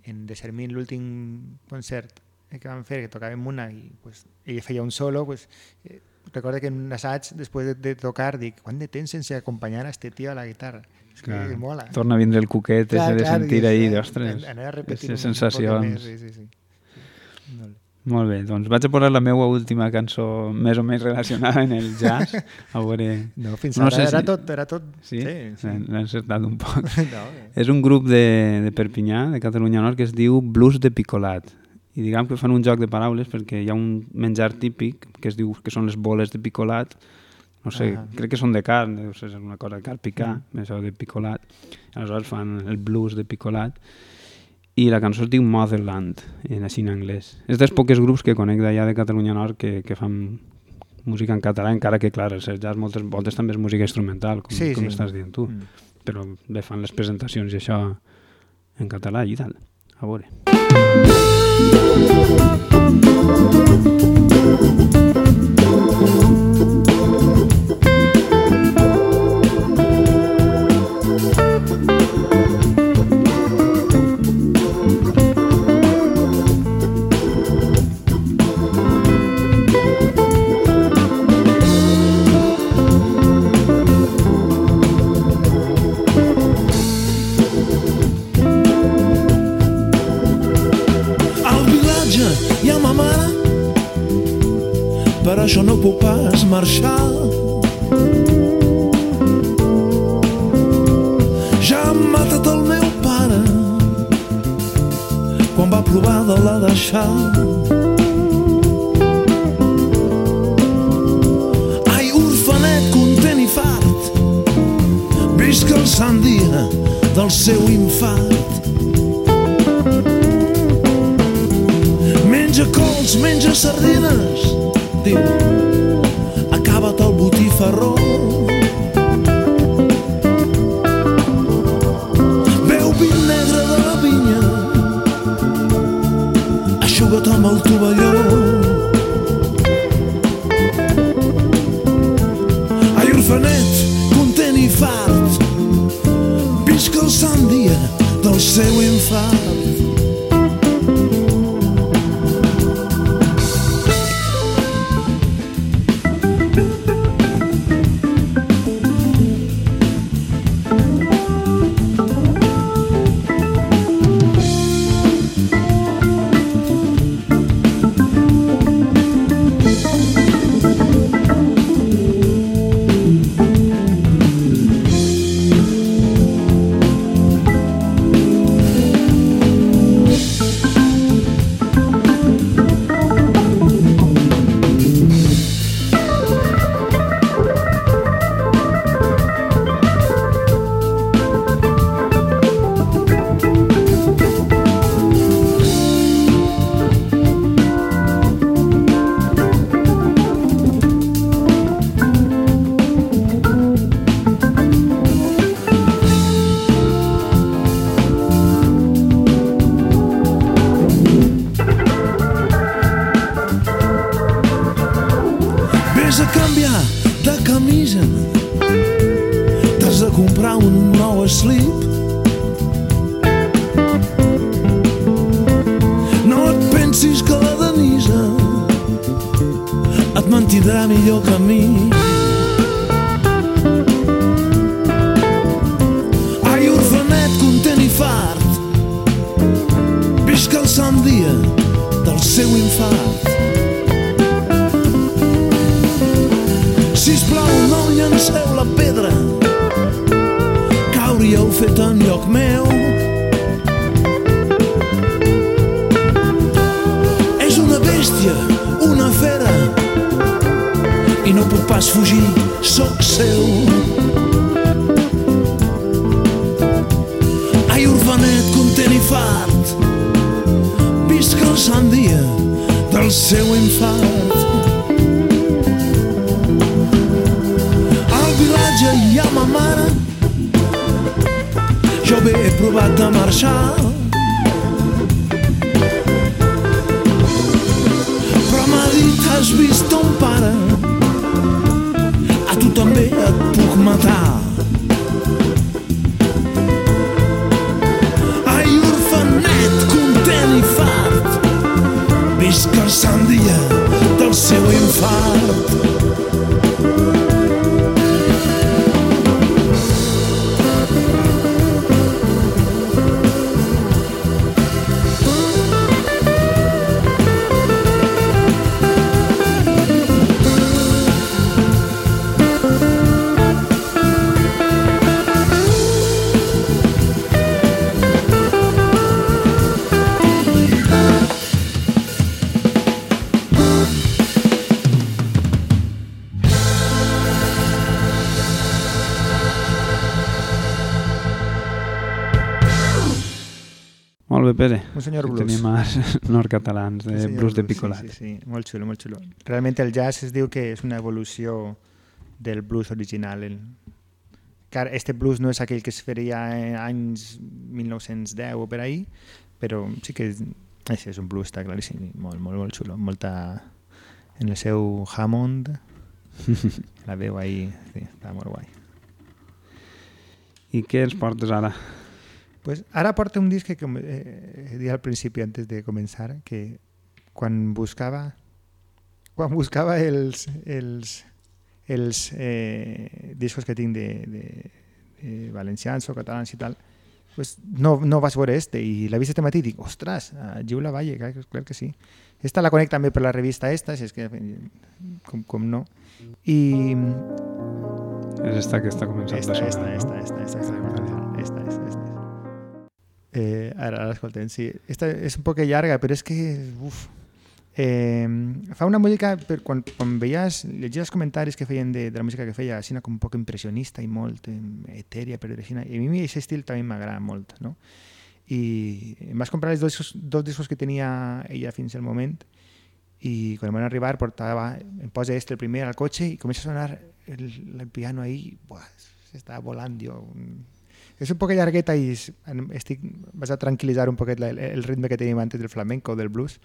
en De Sermín, l'últim concert que vam fer, que tocàvem una i pues, ell feia un solo, pues, eh, recordo que en un assaig, després de, de tocar, dic, quant de temps sense acompanyar a este tio a la guitarra? És que Clar. mola. Torna a vindre el cuquet ese de sentir ahí, eh, un poc sensacions. més, Sí, sí, sí. Molt bé. Molt bé, doncs vaig a posar la meva última cançó més o menys relacionada en el jazz. A veure... No, fins No ara sé era, si- tot, era tot... Sí? sí. sí. L'he encertat un poc. No. És un grup de, de Perpinyà, de Catalunya Nord, que es diu Blues de Picolat. I diguem que fan un joc de paraules perquè hi ha un menjar típic que es diu que són les boles de picolat. No sé, Ah. crec que són de carn, deu ser una cosa de carn picar, això de picolat. Aleshores fan el blues de picolat. I la cançó es diu Motherland, en així en anglès. És dels pocs grups que conec d'allà de Catalunya Nord que, que fan música en català, encara que, clar, el jazz moltes voltes també és música instrumental, com, Sí, com sí. estàs dient tu. Mm. Però bé, fan les presentacions i això en català i tal. A veure. Thank you. Vilatge hi ha ma mare, per això no puc pas marxar. Ja han matat el meu pare quan va provar de la deixar. Ai, orfanet content i fart, visc el sant dia del seu infart. Menja cols, menja sardines, diu, acaba't el botifarró. Beu vi negre de la vinya, aixuga't amb el tovalló. No llanceu la pedra que hauríeu fet en lloc meu. És una bèstia, una fera, i no puc pas fugir, sóc seu. Ai, orfanet, content i fart, visc el sant dia del seu infart. Bé he provat de marxar Però m'ha dit has vist ton pare. A tu també et puc matar. Ai, orfanet, content i fart. Visc el sant dia del seu infart Aquí blues. Tenim arts nord-catalans de Un senyor blues de picolat. Sí, sí, sí, molt xulo, molt xulo. Realment el jazz es diu que és una evolució del blues original. El... Car este blues no és aquell que es faria en anys 1910 o per ahí, però sí que és, és, un blues, està claríssim, molt, molt, molt xulo. Molta... En el seu Hammond, la veu ahí, sí, està molt guai. I què ens portes ara? Pues ara porta un disc que, com eh, dit al principi antes de començar, que quan buscava quan buscava els, els, els eh, discos que tinc de, de, de valencians o catalans i tal, pues no, no vas veure este i l'he vist este matí i dic, ostres, a Giu Lavalle, clar, que- clar que sí. Esta la conec també per la revista esta, si és que com, com no. I És esta que està començant esta, a sonar, esta, no? esta, esta, esta, esta, esta, esta, esta. Eh, ara, ara escoltem, sí. Esta és un poc llarga, però és que, uf, eh, fa una música, per, quan, quan veies, llegies els comentaris que feien de, de la música que feia, així com un poc impressionista i molt eh, etèria, però així, i a mi aquest estil també m'agrada molt, no? I em vas comprar els dos, discos- dos discos que tenia ella fins al moment i quan em van arribar portava, em posa este el primer al cotxe i comença a sonar el, el piano ahí, buah, s'està volant, jo. És un poc llargueta i estic, vas a tranquil·litzar un poquet el, ritme que tenim antes del flamenco, del blues,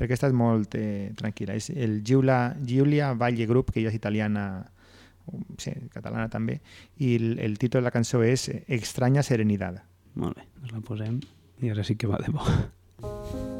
perquè és molt eh, tranquil·la. És el Giulia, Giulia Valle Group, que ella és italiana, um, sí, catalana també, i el, el títol de la cançó és Extraña Serenidad. Molt bé, doncs la posem i ara sí que va de bo. Extraña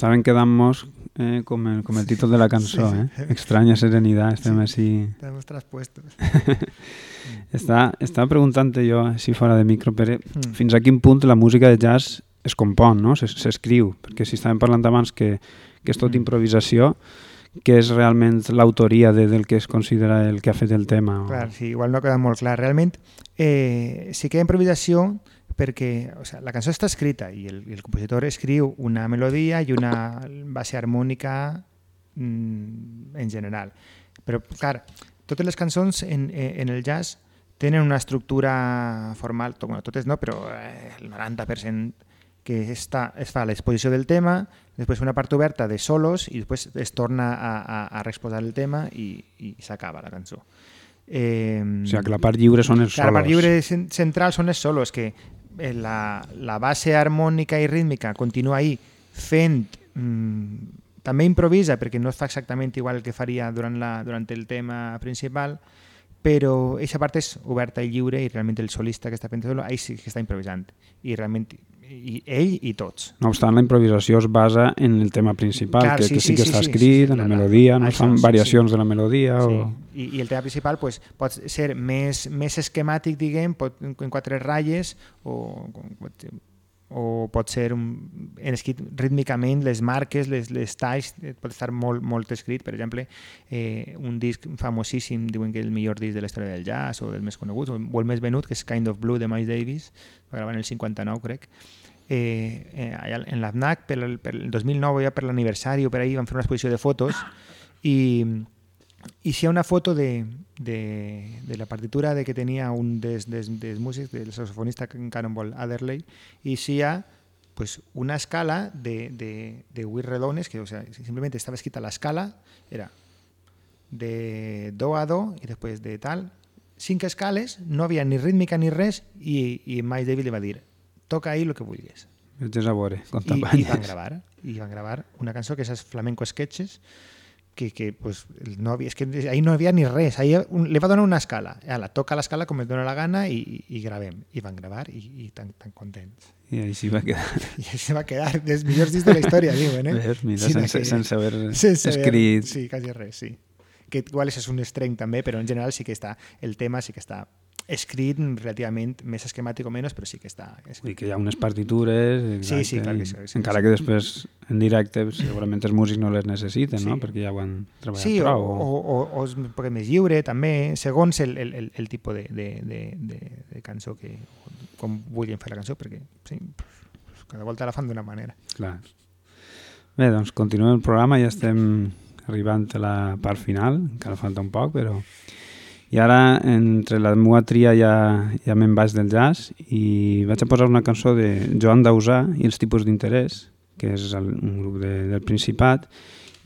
estaven quedant-nos eh, com, el, com el títol de la cançó, eh? Extraña serenidad, estem sí. així... Estamos traspuestos. Està, estava preguntant-te jo, així fora de micro, Pere, mm. fins a quin punt la música de jazz es compon, no? s'escriu, perquè si estàvem parlant abans que, que és tot mm. improvisació, que és realment l'autoria de, del que es considera el que ha fet el tema. O... Clar, sí, igual no ha quedat molt clar. Realment eh, sí que hi ha improvisació perquè o sea, la cançó està escrita i el, i el compositor escriu una melodia i una base harmònica mm, en general. Però, clar, totes les cançons en, en el jazz tenen una estructura formal, bueno, totes no, però eh, el 90% que està, es fa l'exposició del tema, després una part oberta de solos i després es torna a, a, a reexposar el tema i, i s'acaba la cançó. Eh, o sigui, que la part lliure són els solos. La part lliure central són els solos, que Eh, la, la base harmònica i rítmica continua ahí fent mmm, també improvisa perquè no fa exactament igual el que faria durant, la, durant el tema principal però aquesta part és oberta i lliure i realment el solista que està fent solo, ell sí que està improvisant. I realment i ell i tots. No obstant, la improvisació es basa en el tema principal, Clar, que, sí, que sí, que sí, està sí, escrit, sí, sí, en la, la melodia, no fan sí, variacions sí. de la melodia. Sí. O... I, I el tema principal pues, pot ser més, més esquemàtic, diguem, pot, en quatre ratlles, o, o pot ser un, en escrit rítmicament, les marques, les, les talls, eh, pot estar molt, molt escrit. Per exemple, eh, un disc famosíssim, diuen que és el millor disc de la història del jazz, o el més conegut, o el més venut, que és Kind of Blue de Miles Davis, va gravar en el 59, crec, eh, eh, en l'AFNAC el, el 2009, ja per l'aniversari o per ahir, van fer una exposició de fotos i, i si hi ha una foto de, de, de la partitura de que tenia un dels, dels, dels músics, del saxofonista Cannonball Adderley, i si hi ha pues, una escala de, de, de huit redones, que o sea, simplement estava escrita la escala, era de do a do i després de tal, cinc escales, no havia ni rítmica ni res, i, i Miles David li va dir toca ahí lo que vulguis. Vés a veure, com I, I van gravar, i van gravar una cançó que és Flamenco Sketches, que, que pues, no havia, és que ahí no havia ni res, ahí un, li va donar una escala, la toca l'escala com et dona la gana i, i, i gravem. I van gravar i, i tan, tan contents. I així va quedar. I així va quedar, dels millors discs de la història, diuen, eh? Ves, mira, sí, sense, que, sense haver sense escrit. Haver, sí, quasi res, sí. Que igual és un estreny també, però en general sí que està, el tema sí que està escrit relativament més esquemàtic o menys, però sí que està... I que hi ha unes partitures... Exacte, sí, sí, clar que sí. sí encara sí. que després en directe segurament els músics no les necessiten, sí. no? perquè ja ho han treballat sí, prou. O, o, o, o és un poc més lliure, també, segons el, el, el, el tipus de, de, de, de, de cançó que... com vulguin fer la cançó, perquè sí, cada volta la fan d'una manera. Clar. Bé, doncs continuem el programa, ja estem arribant a la part final, encara falta un poc, però... I ara, entre la meva tria ja, ja me'n vaig del jazz i vaig a posar una cançó de Joan Dausà i els tipus d'interès, que és el, un grup de, del Principat,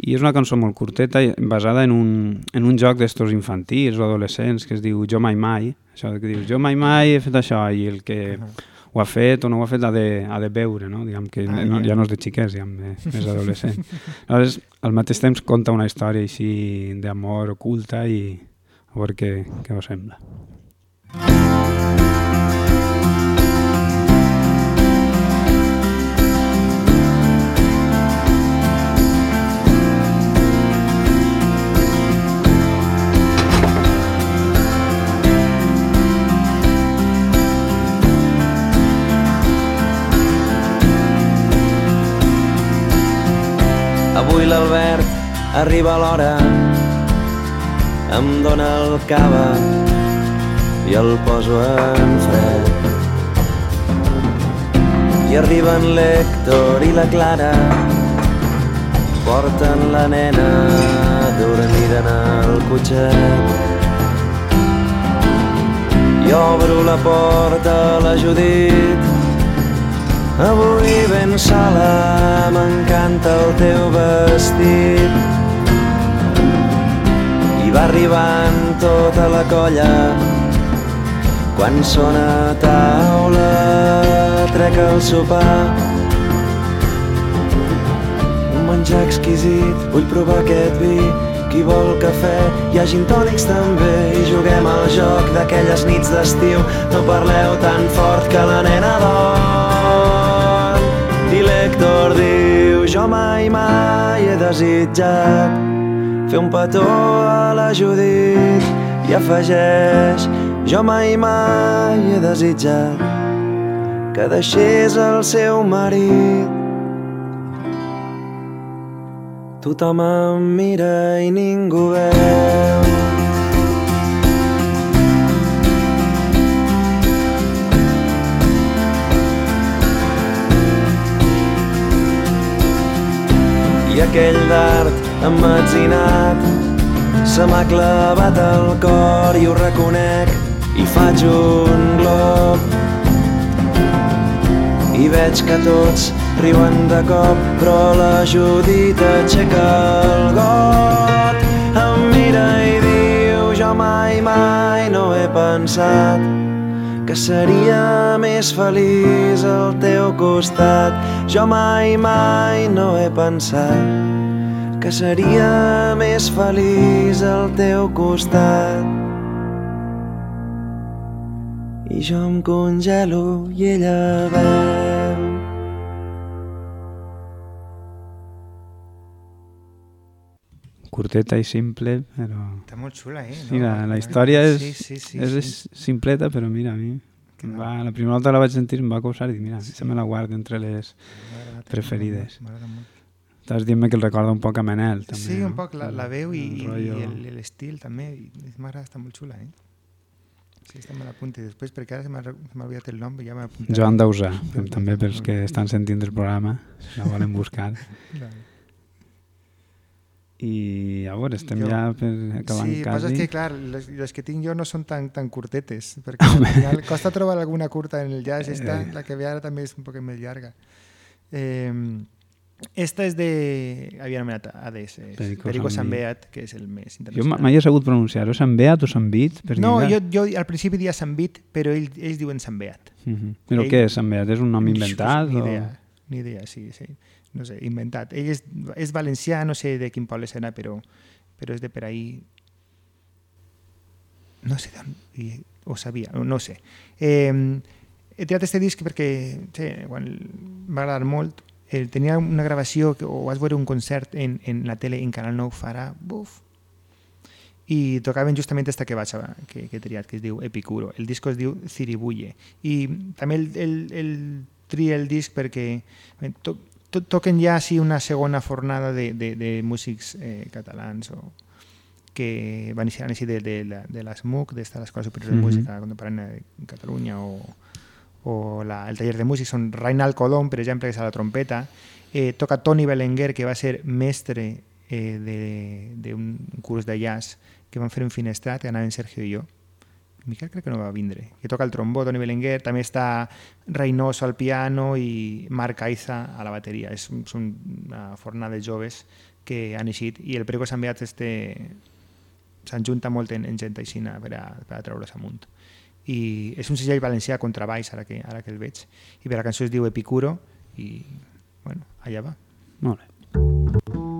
i és una cançó molt curteta basada en un, en un joc d'estos infantils o adolescents que es diu Jo mai mai, això que dius jo mai mai he fet això i el que uh -huh. ho ha fet o no ho ha fet ha de, ha de veure, no? Diguem que ah, no, ja no és de xiquets, diguem, és adolescent. Aleshores, al mateix temps conta una història així d'amor oculta i, a veure què, què us sembla. Avui l'Albert arriba l'hora em dóna el cava i el poso en fred. I arriben l'Hèctor i la Clara, porten la nena dormida en el cotxet. I obro la porta a la Judit, avui ben sola, m'encanta el teu vestit va arribant tota la colla. Quan sona taula trec el sopar. Un menjar exquisit vull provar aquest vi. Qui vol cafè hi ha gintònics també. I juguem al joc d'aquelles nits d'estiu. No parleu tan fort que la nena dorm. I l'Hector diu jo mai, mai he desitjat fer un petó a la Judit i afegeix jo mai, mai he desitjat que deixés el seu marit. Tothom em mira i ningú veu. I aquell dard emmetzinat se m'ha clavat al cor i ho reconec i faig un glob. I veig que tots riuen de cop però la Judit aixeca el got. Em mira i diu jo mai mai no he pensat que seria més feliç al teu costat. Jo mai mai no he pensat que seria més feliç al teu costat. I jo em congelo i ella veu. Curteta i simple, però... Està molt xula, eh? Sí, la, la història és, Sí, sí, sí, és, sí. és simpleta, però mira, a mi... Va, la primera volta la vaig sentir em va causar i mira, sí. se me la guardo entre les preferides. M'agrada molt. Estàs dient-me que el recorda un poc a Manel, també. Sí, un no? poc la, la veu i, El i, rotllo- i l'estil també. i M'agrada, està molt xula, eh? Sí, està me l'apunti després, perquè ara se m'ha oblidat el nom i ja m'ha apuntat. Joan Dausà, també pels que estan sentint el programa, si la volen buscar. I a veure, estem Jo- ja per acabant Sí, el que passa quasi. que, clar, les, les que tinc jo no són tan, tan curtetes, perquè al final costa trobar alguna curta en el jazz, esta, Eh. la que ve ara també és un poc més llarga. Eh, esta és de... havia anomenat ADS, Perico Perico Sant Sambeat, que és el més Jo internacional. mai he sabut pronunciar-ho, Sant Beat o Sant? Perquè No, jo, jo al principi dia Sant Vit, però ell, ells diuen Sant Beat. Mhm. Però ell- què és Sant Beat? És un nom inventat? Ni o... idea, ni idea, sí, sí. No sé, inventat. Ell és, és valencià, no sé de quin poble serà, però, però és de per ahí... No sé d'on... Ho sabia, no sé. Eh, he triat este disc perquè sí, quan m'ha agradat molt. Eh, tenia una gravació que, o vas veure un concert en, en la tele en Canal 9 farà... Buf, i tocaven justament esta que vaig a, que, que he triat, que es diu Epicuro. El disco es diu Ciribulle. I també el, el, el tria el disc perquè bé, to, to, toquen ja sí una segona fornada de, de, de músics eh, catalans o que van iniciar així de, de, la, de l'ESMUC, d'esta l'Escola Superior de Mhm. Música Contemporània de Catalunya o, o la, el taller de músics són Reinald Colom, per exemple, que és a la trompeta, eh, toca Toni Belenguer, que va ser mestre eh, de- d'un curs de jazz que van fer un finestrat, que anaven Sergio i jo. Miquel crec que no va vindre. Que toca el trombó, Toni Belenguer, també està Reynoso al piano i Marc Aiza a la un- són una fornada de joves que han eixit i el Prego Sant Beat este s'enjunta molt en, en gent aixina per a, per a treure's amunt. I és un segell valencià contrabaix, ara que, ara que el veig. I per la cançó es diu Epicuro i, bueno, allà va. Molt bé.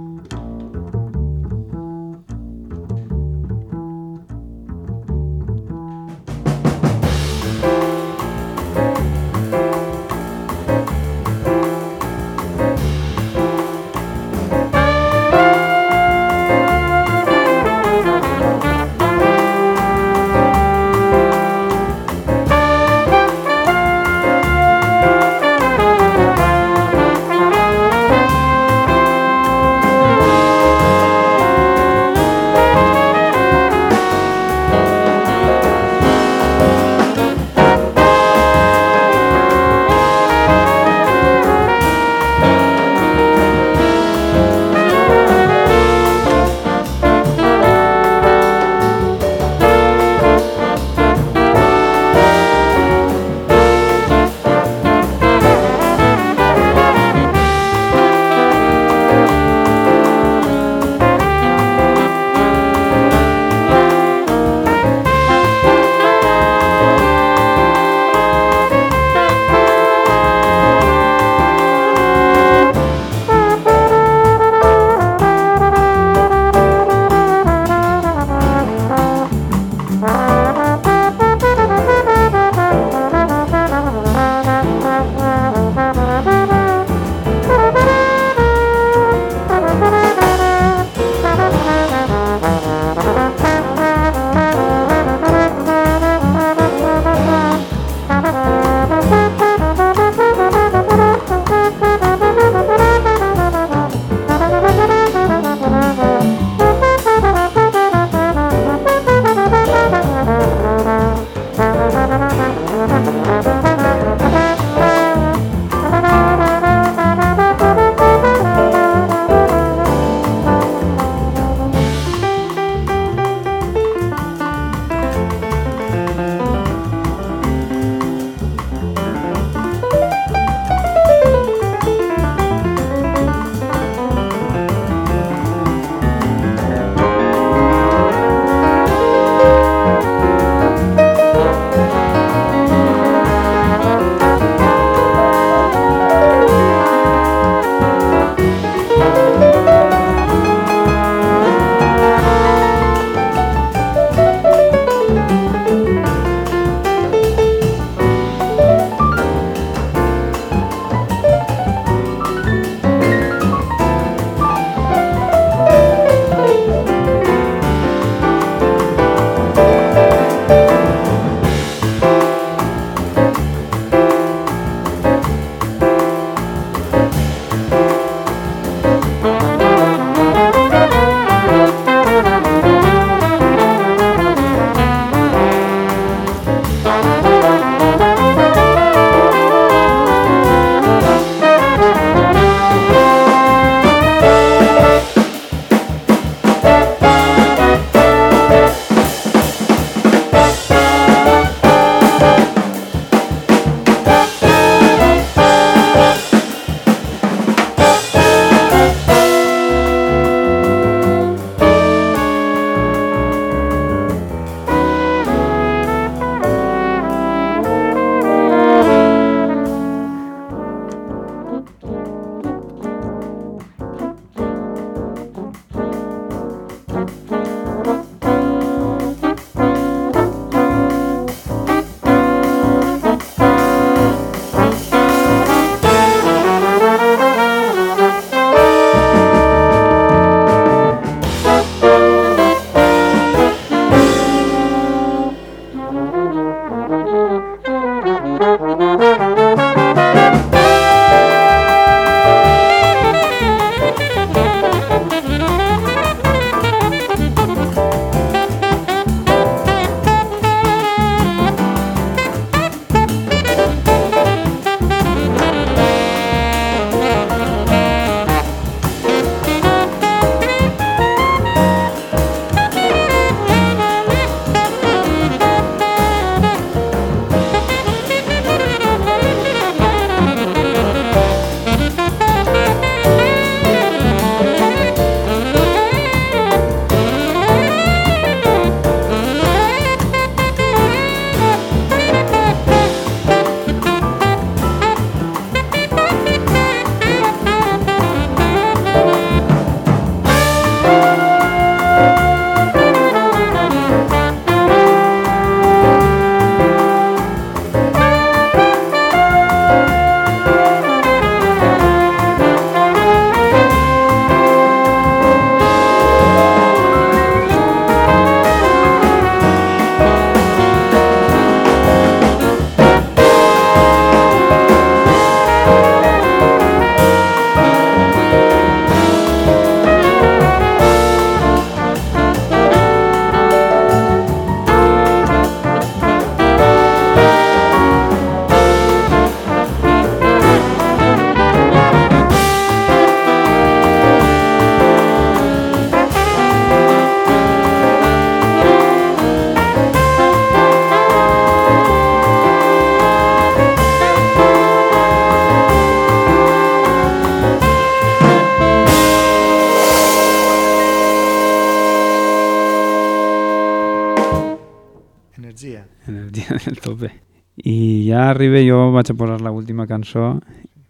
Arriba, jo vaig a posar l'última cançó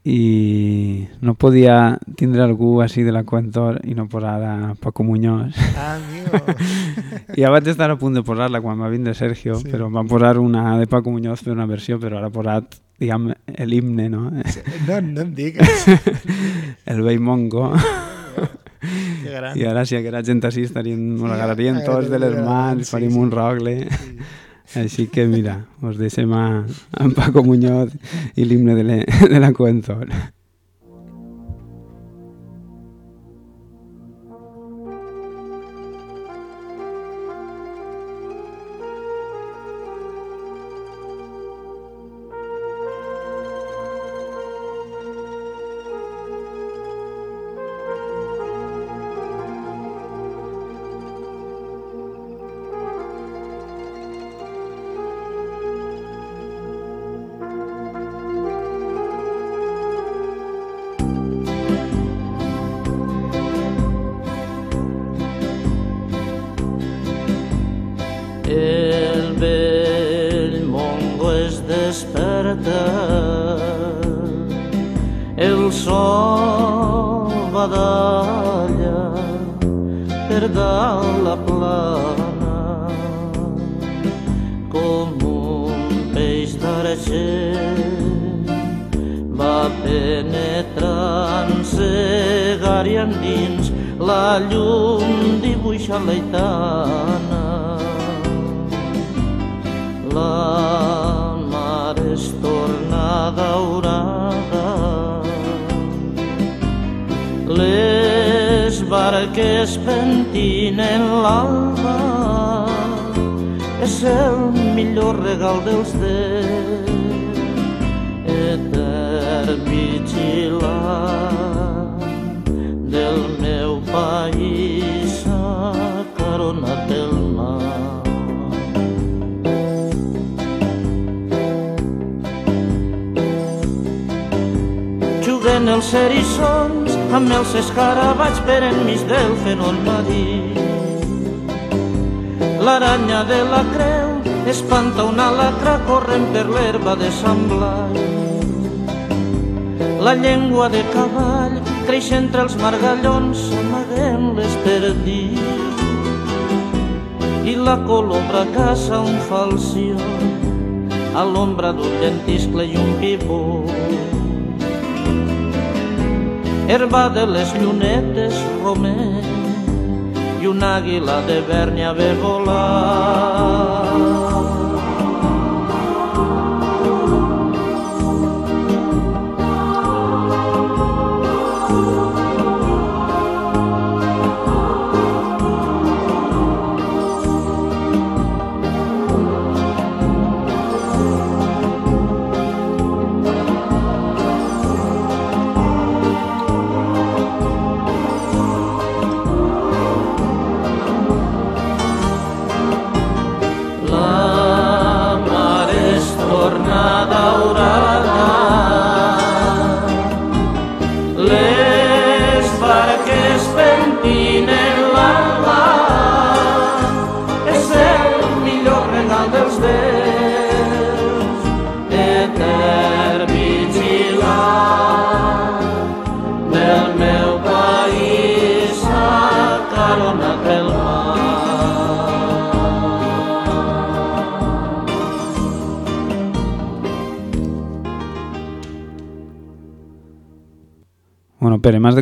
i no podia tindre algú així de la Quentor i no posar a Paco Muñoz. Ah, ja vaig estar a punt de posar-la quan va vindre Sergio, Sí. sí. però van posar una de Paco Muñoz per una versió, però ara ha posat, diguem, l'himne, no? No, no em digues. El vell mongo. I ara si aquella gent així estarien, Sí, sí, l'agarrarien tots de les mans, sí, faríem sí. un rogle. Així que mira, us deixem a, a Paco Muñoz i l'himne de, le, de la. d'un llentiscle i un pipó herba de les llunetes romer i una àguila de Bèrnia ve volar.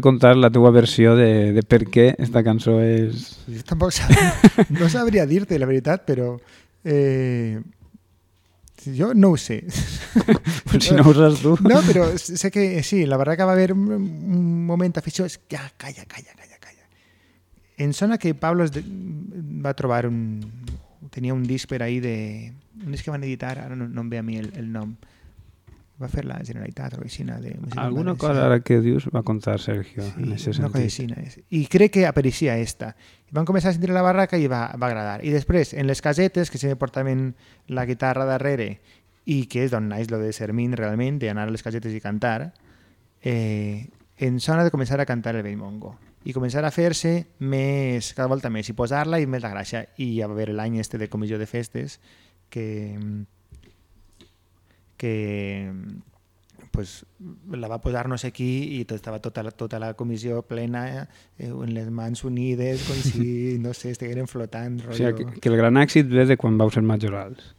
Contar la teua versió de, de per què esta cançó és... Jo tampoc sab... no sabria dir-te la veritat, però eh, jo no ho sé. si no ho saps tu. No, però sé que sí, la verdad que va haver un, un moment afixós... Ja, calla, calla, calla, calla. Em sona que Pablo de... va trobar un... tenia un disc per ahí de... un disc que van editar, ara no, no em ve a mi el, el nom. Va fer la Generalitat així, de Alguna cosa ara que dius va contar Sergio Sí, en cosa sentit. és. I crec que apareixia esta. Van començar a sentir la barraca i va, va agradar. I després, en les casetes, que se portaven la guitarra darrere i que és d'on naix lo de Sermín realment, d'anar a les casetes i cantar, eh, em sona de començar a cantar el vell mongo i començar a fer-se més, cada volta més, i posar-la i més la gràcia. I ja va haver l'any este de comissió de festes que, que pues, la va posar no sé qui i tot, estava tota la, tota la comissió plena eh, en les mans unides com si, no sé, estigueren flotant. O Rotllo... sigui, que, que el gran èxit ve de quan vau ser majorals.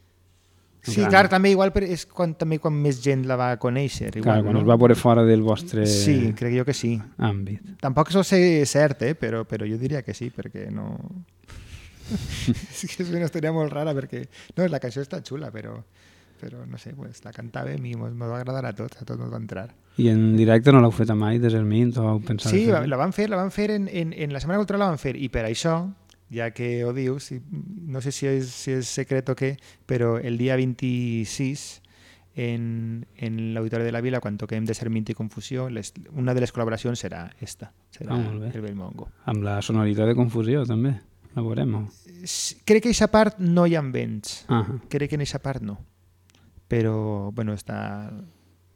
Sí, Gran. clar, també igual és quan, també quan més gent la va conèixer. Clar, Igual, quan no? es va veure fora del vostre Sí, crec jo que sí. àmbit. Tampoc això sé cert, eh? però, però jo diria que sí, perquè no... és que és una història molt rara, perquè... No, la cançó està xula, però, però no sé, pues, la cantàvem i ens va agradar a tots, a tots ens va entrar. I en directe no l'heu fet mai, des del Mint, o pensat Sí, la van fer, la van fer en, en, en la Setmana Cultural la van fer, i per això, ja que ho dius, no sé si és, si és secret o què, però el dia 26 en, en l'Auditori de la Vila, quan toquem de Sermint i Confusió, les, una de les col·laboracions serà esta, serà Ah, molt bé. el Belmongo. Amb la sonoritat de confusió, també. La veurem. O... Crec que aquesta part no hi ha vents. Ah, Crec que en aquesta part no. Però, bueno, està...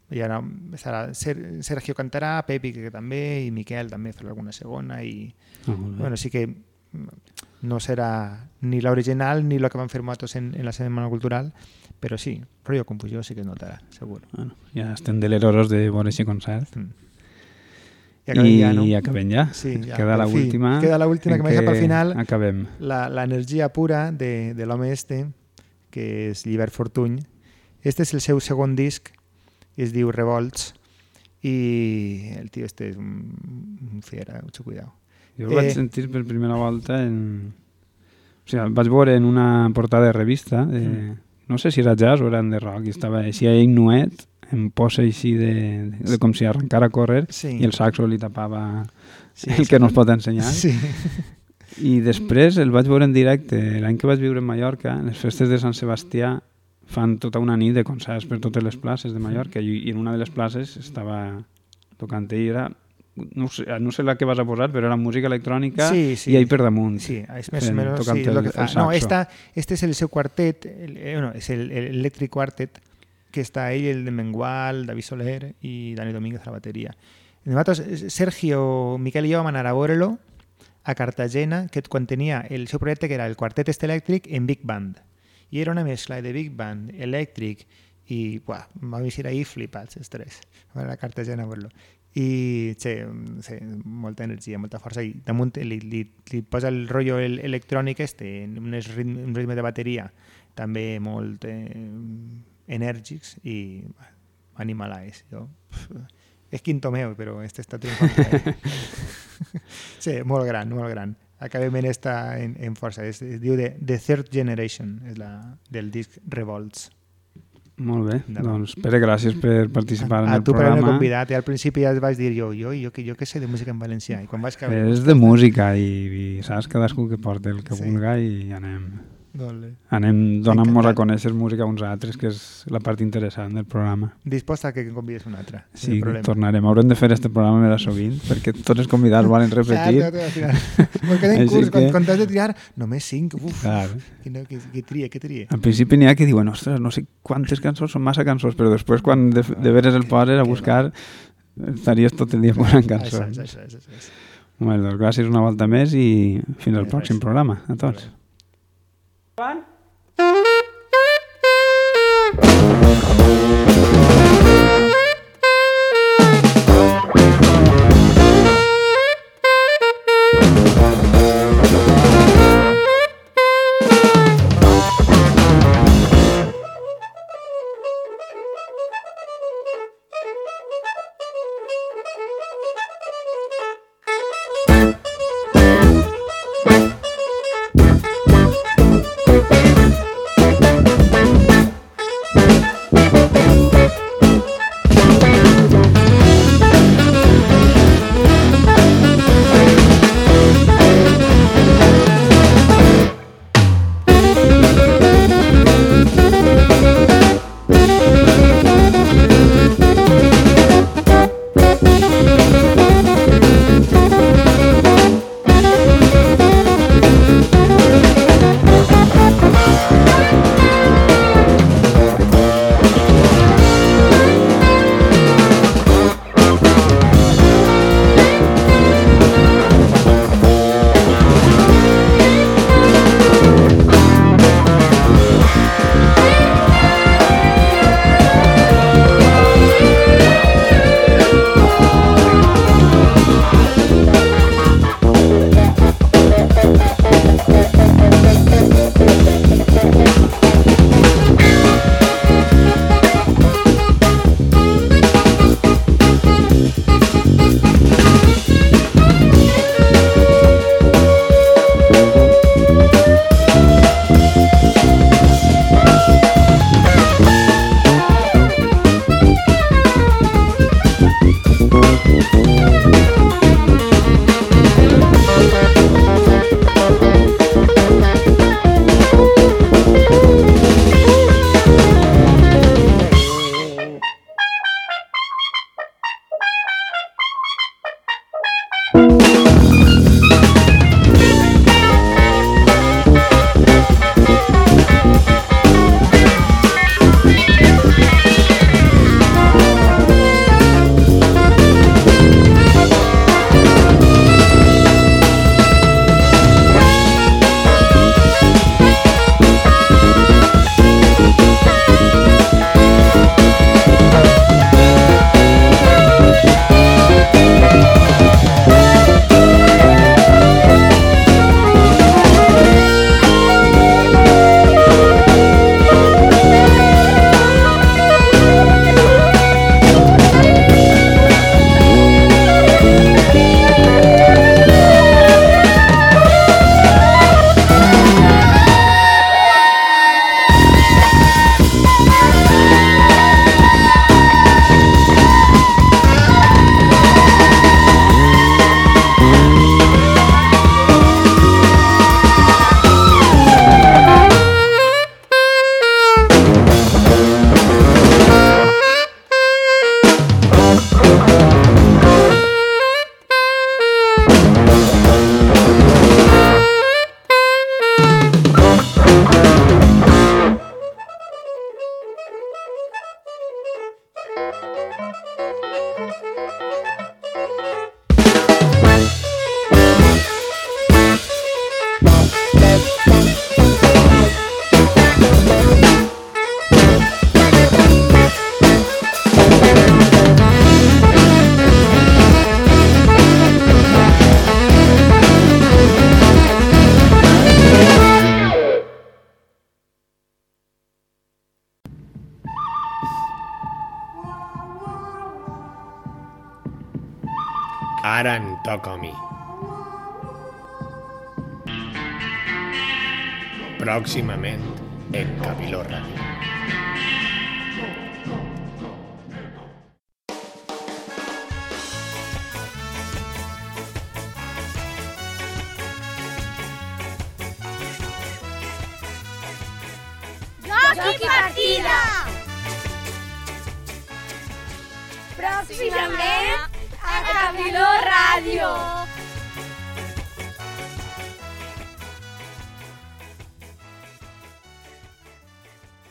Hi ha, estarà Ser- Sergio cantarà, Pepi que també, i Miquel també farà alguna segona, i ah bueno, sí que no serà ni l'original ni el que van fer nosaltres en, en la Setmana Cultural, però sí, rotllo confusió sí que notarà, segur. Bueno, ja estem delerosos de veure aquest concert. Mm. I acabem I ja, no? acabem ja. Sí, ja, Queda per la fi. última. Queda la última en que m'ha deixat pel final. Acabem. la, la energia pura de, de l'home este, que és Llibert Fortuny. Este és el seu segon disc, es diu Revolts, i el tio este és un, un fiera, mucho cuidado. Jo el vaig Eh. sentir per primera volta en... O sigui, el vaig veure en una portada de revista, de... Mm. no sé si era jazz o era de rock, i estava així ell nuet, en posa així de, de, de com si arrencara a córrer, Sí. i el saxo li tapava Sí, el que no es pot ensenyar. Sí. I després el vaig veure en directe, l'any que vaig viure en Mallorca, en les festes de Sant Sebastià fan tota una nit de concerts per totes les places de Mallorca i, i en una de les places estava tocant ell, era no sé, no sé la que vas a posar, però era música electrònica Sí, sí. i ell per damunt. Sí, és més o menys sí, és el que el- fa. el No, esta, este és el seu quartet, el, eh, bueno, és el, el Electric Quartet, que està ell, el de Mengual, David Soler i Dani Domínguez a la bateria. Nosaltres, Sergio, Miquel i jo vam anar a veure-lo a Cartagena, que quan tenia el seu projecte, que era el quartet este elèctric en Big Band. I era una mescla de Big Band, elèctric, i buah, vam eixir ahir flipats els tres. A Cartagena a veure-lo. I sí, sí, molta energia, molta força i damunt li, li, li posa el rotllo el, electrònic este en un ritme, un ritme de bateria també molt eh, enèrgics i bueno, animalais jo, pf, és quinto meu però este està triomfant sí, molt gran, molt gran acabem en esta en, en força es, es diu de The Third Generation és la, del disc Revolts Molt bé, Endavant. doncs Pere, gràcies per participar en a el tu per haver programa. convidat i al principi ja et vaig dir jo, jo, jo, que, jo que sé de música en valencià i quan vaig caure És de música i, i saps cadascú que porta el que Sí. vulga i anem, Bé. anem donant-nos a conèixer música uns altres, que és la part interessant del programa. disposta a que convides una altra Sí, tornarem. Haurem de fer este programa més sovint, perquè tots els convidats volen repetir. Clar. Me'n queden Així curts, quan, que- quan t'has de triar, només cinc, uf, Clar. que, no, que, que trie, que trie. Al principi n'hi ha que diuen, ostres, no sé quantes cançons són massa cançons, però després quan de, de veres el poses a buscar estaries tot el dia posant cançons. això, això, això, això. Bueno, doncs gràcies una volta més i fins al pròxim programa. A tots. One.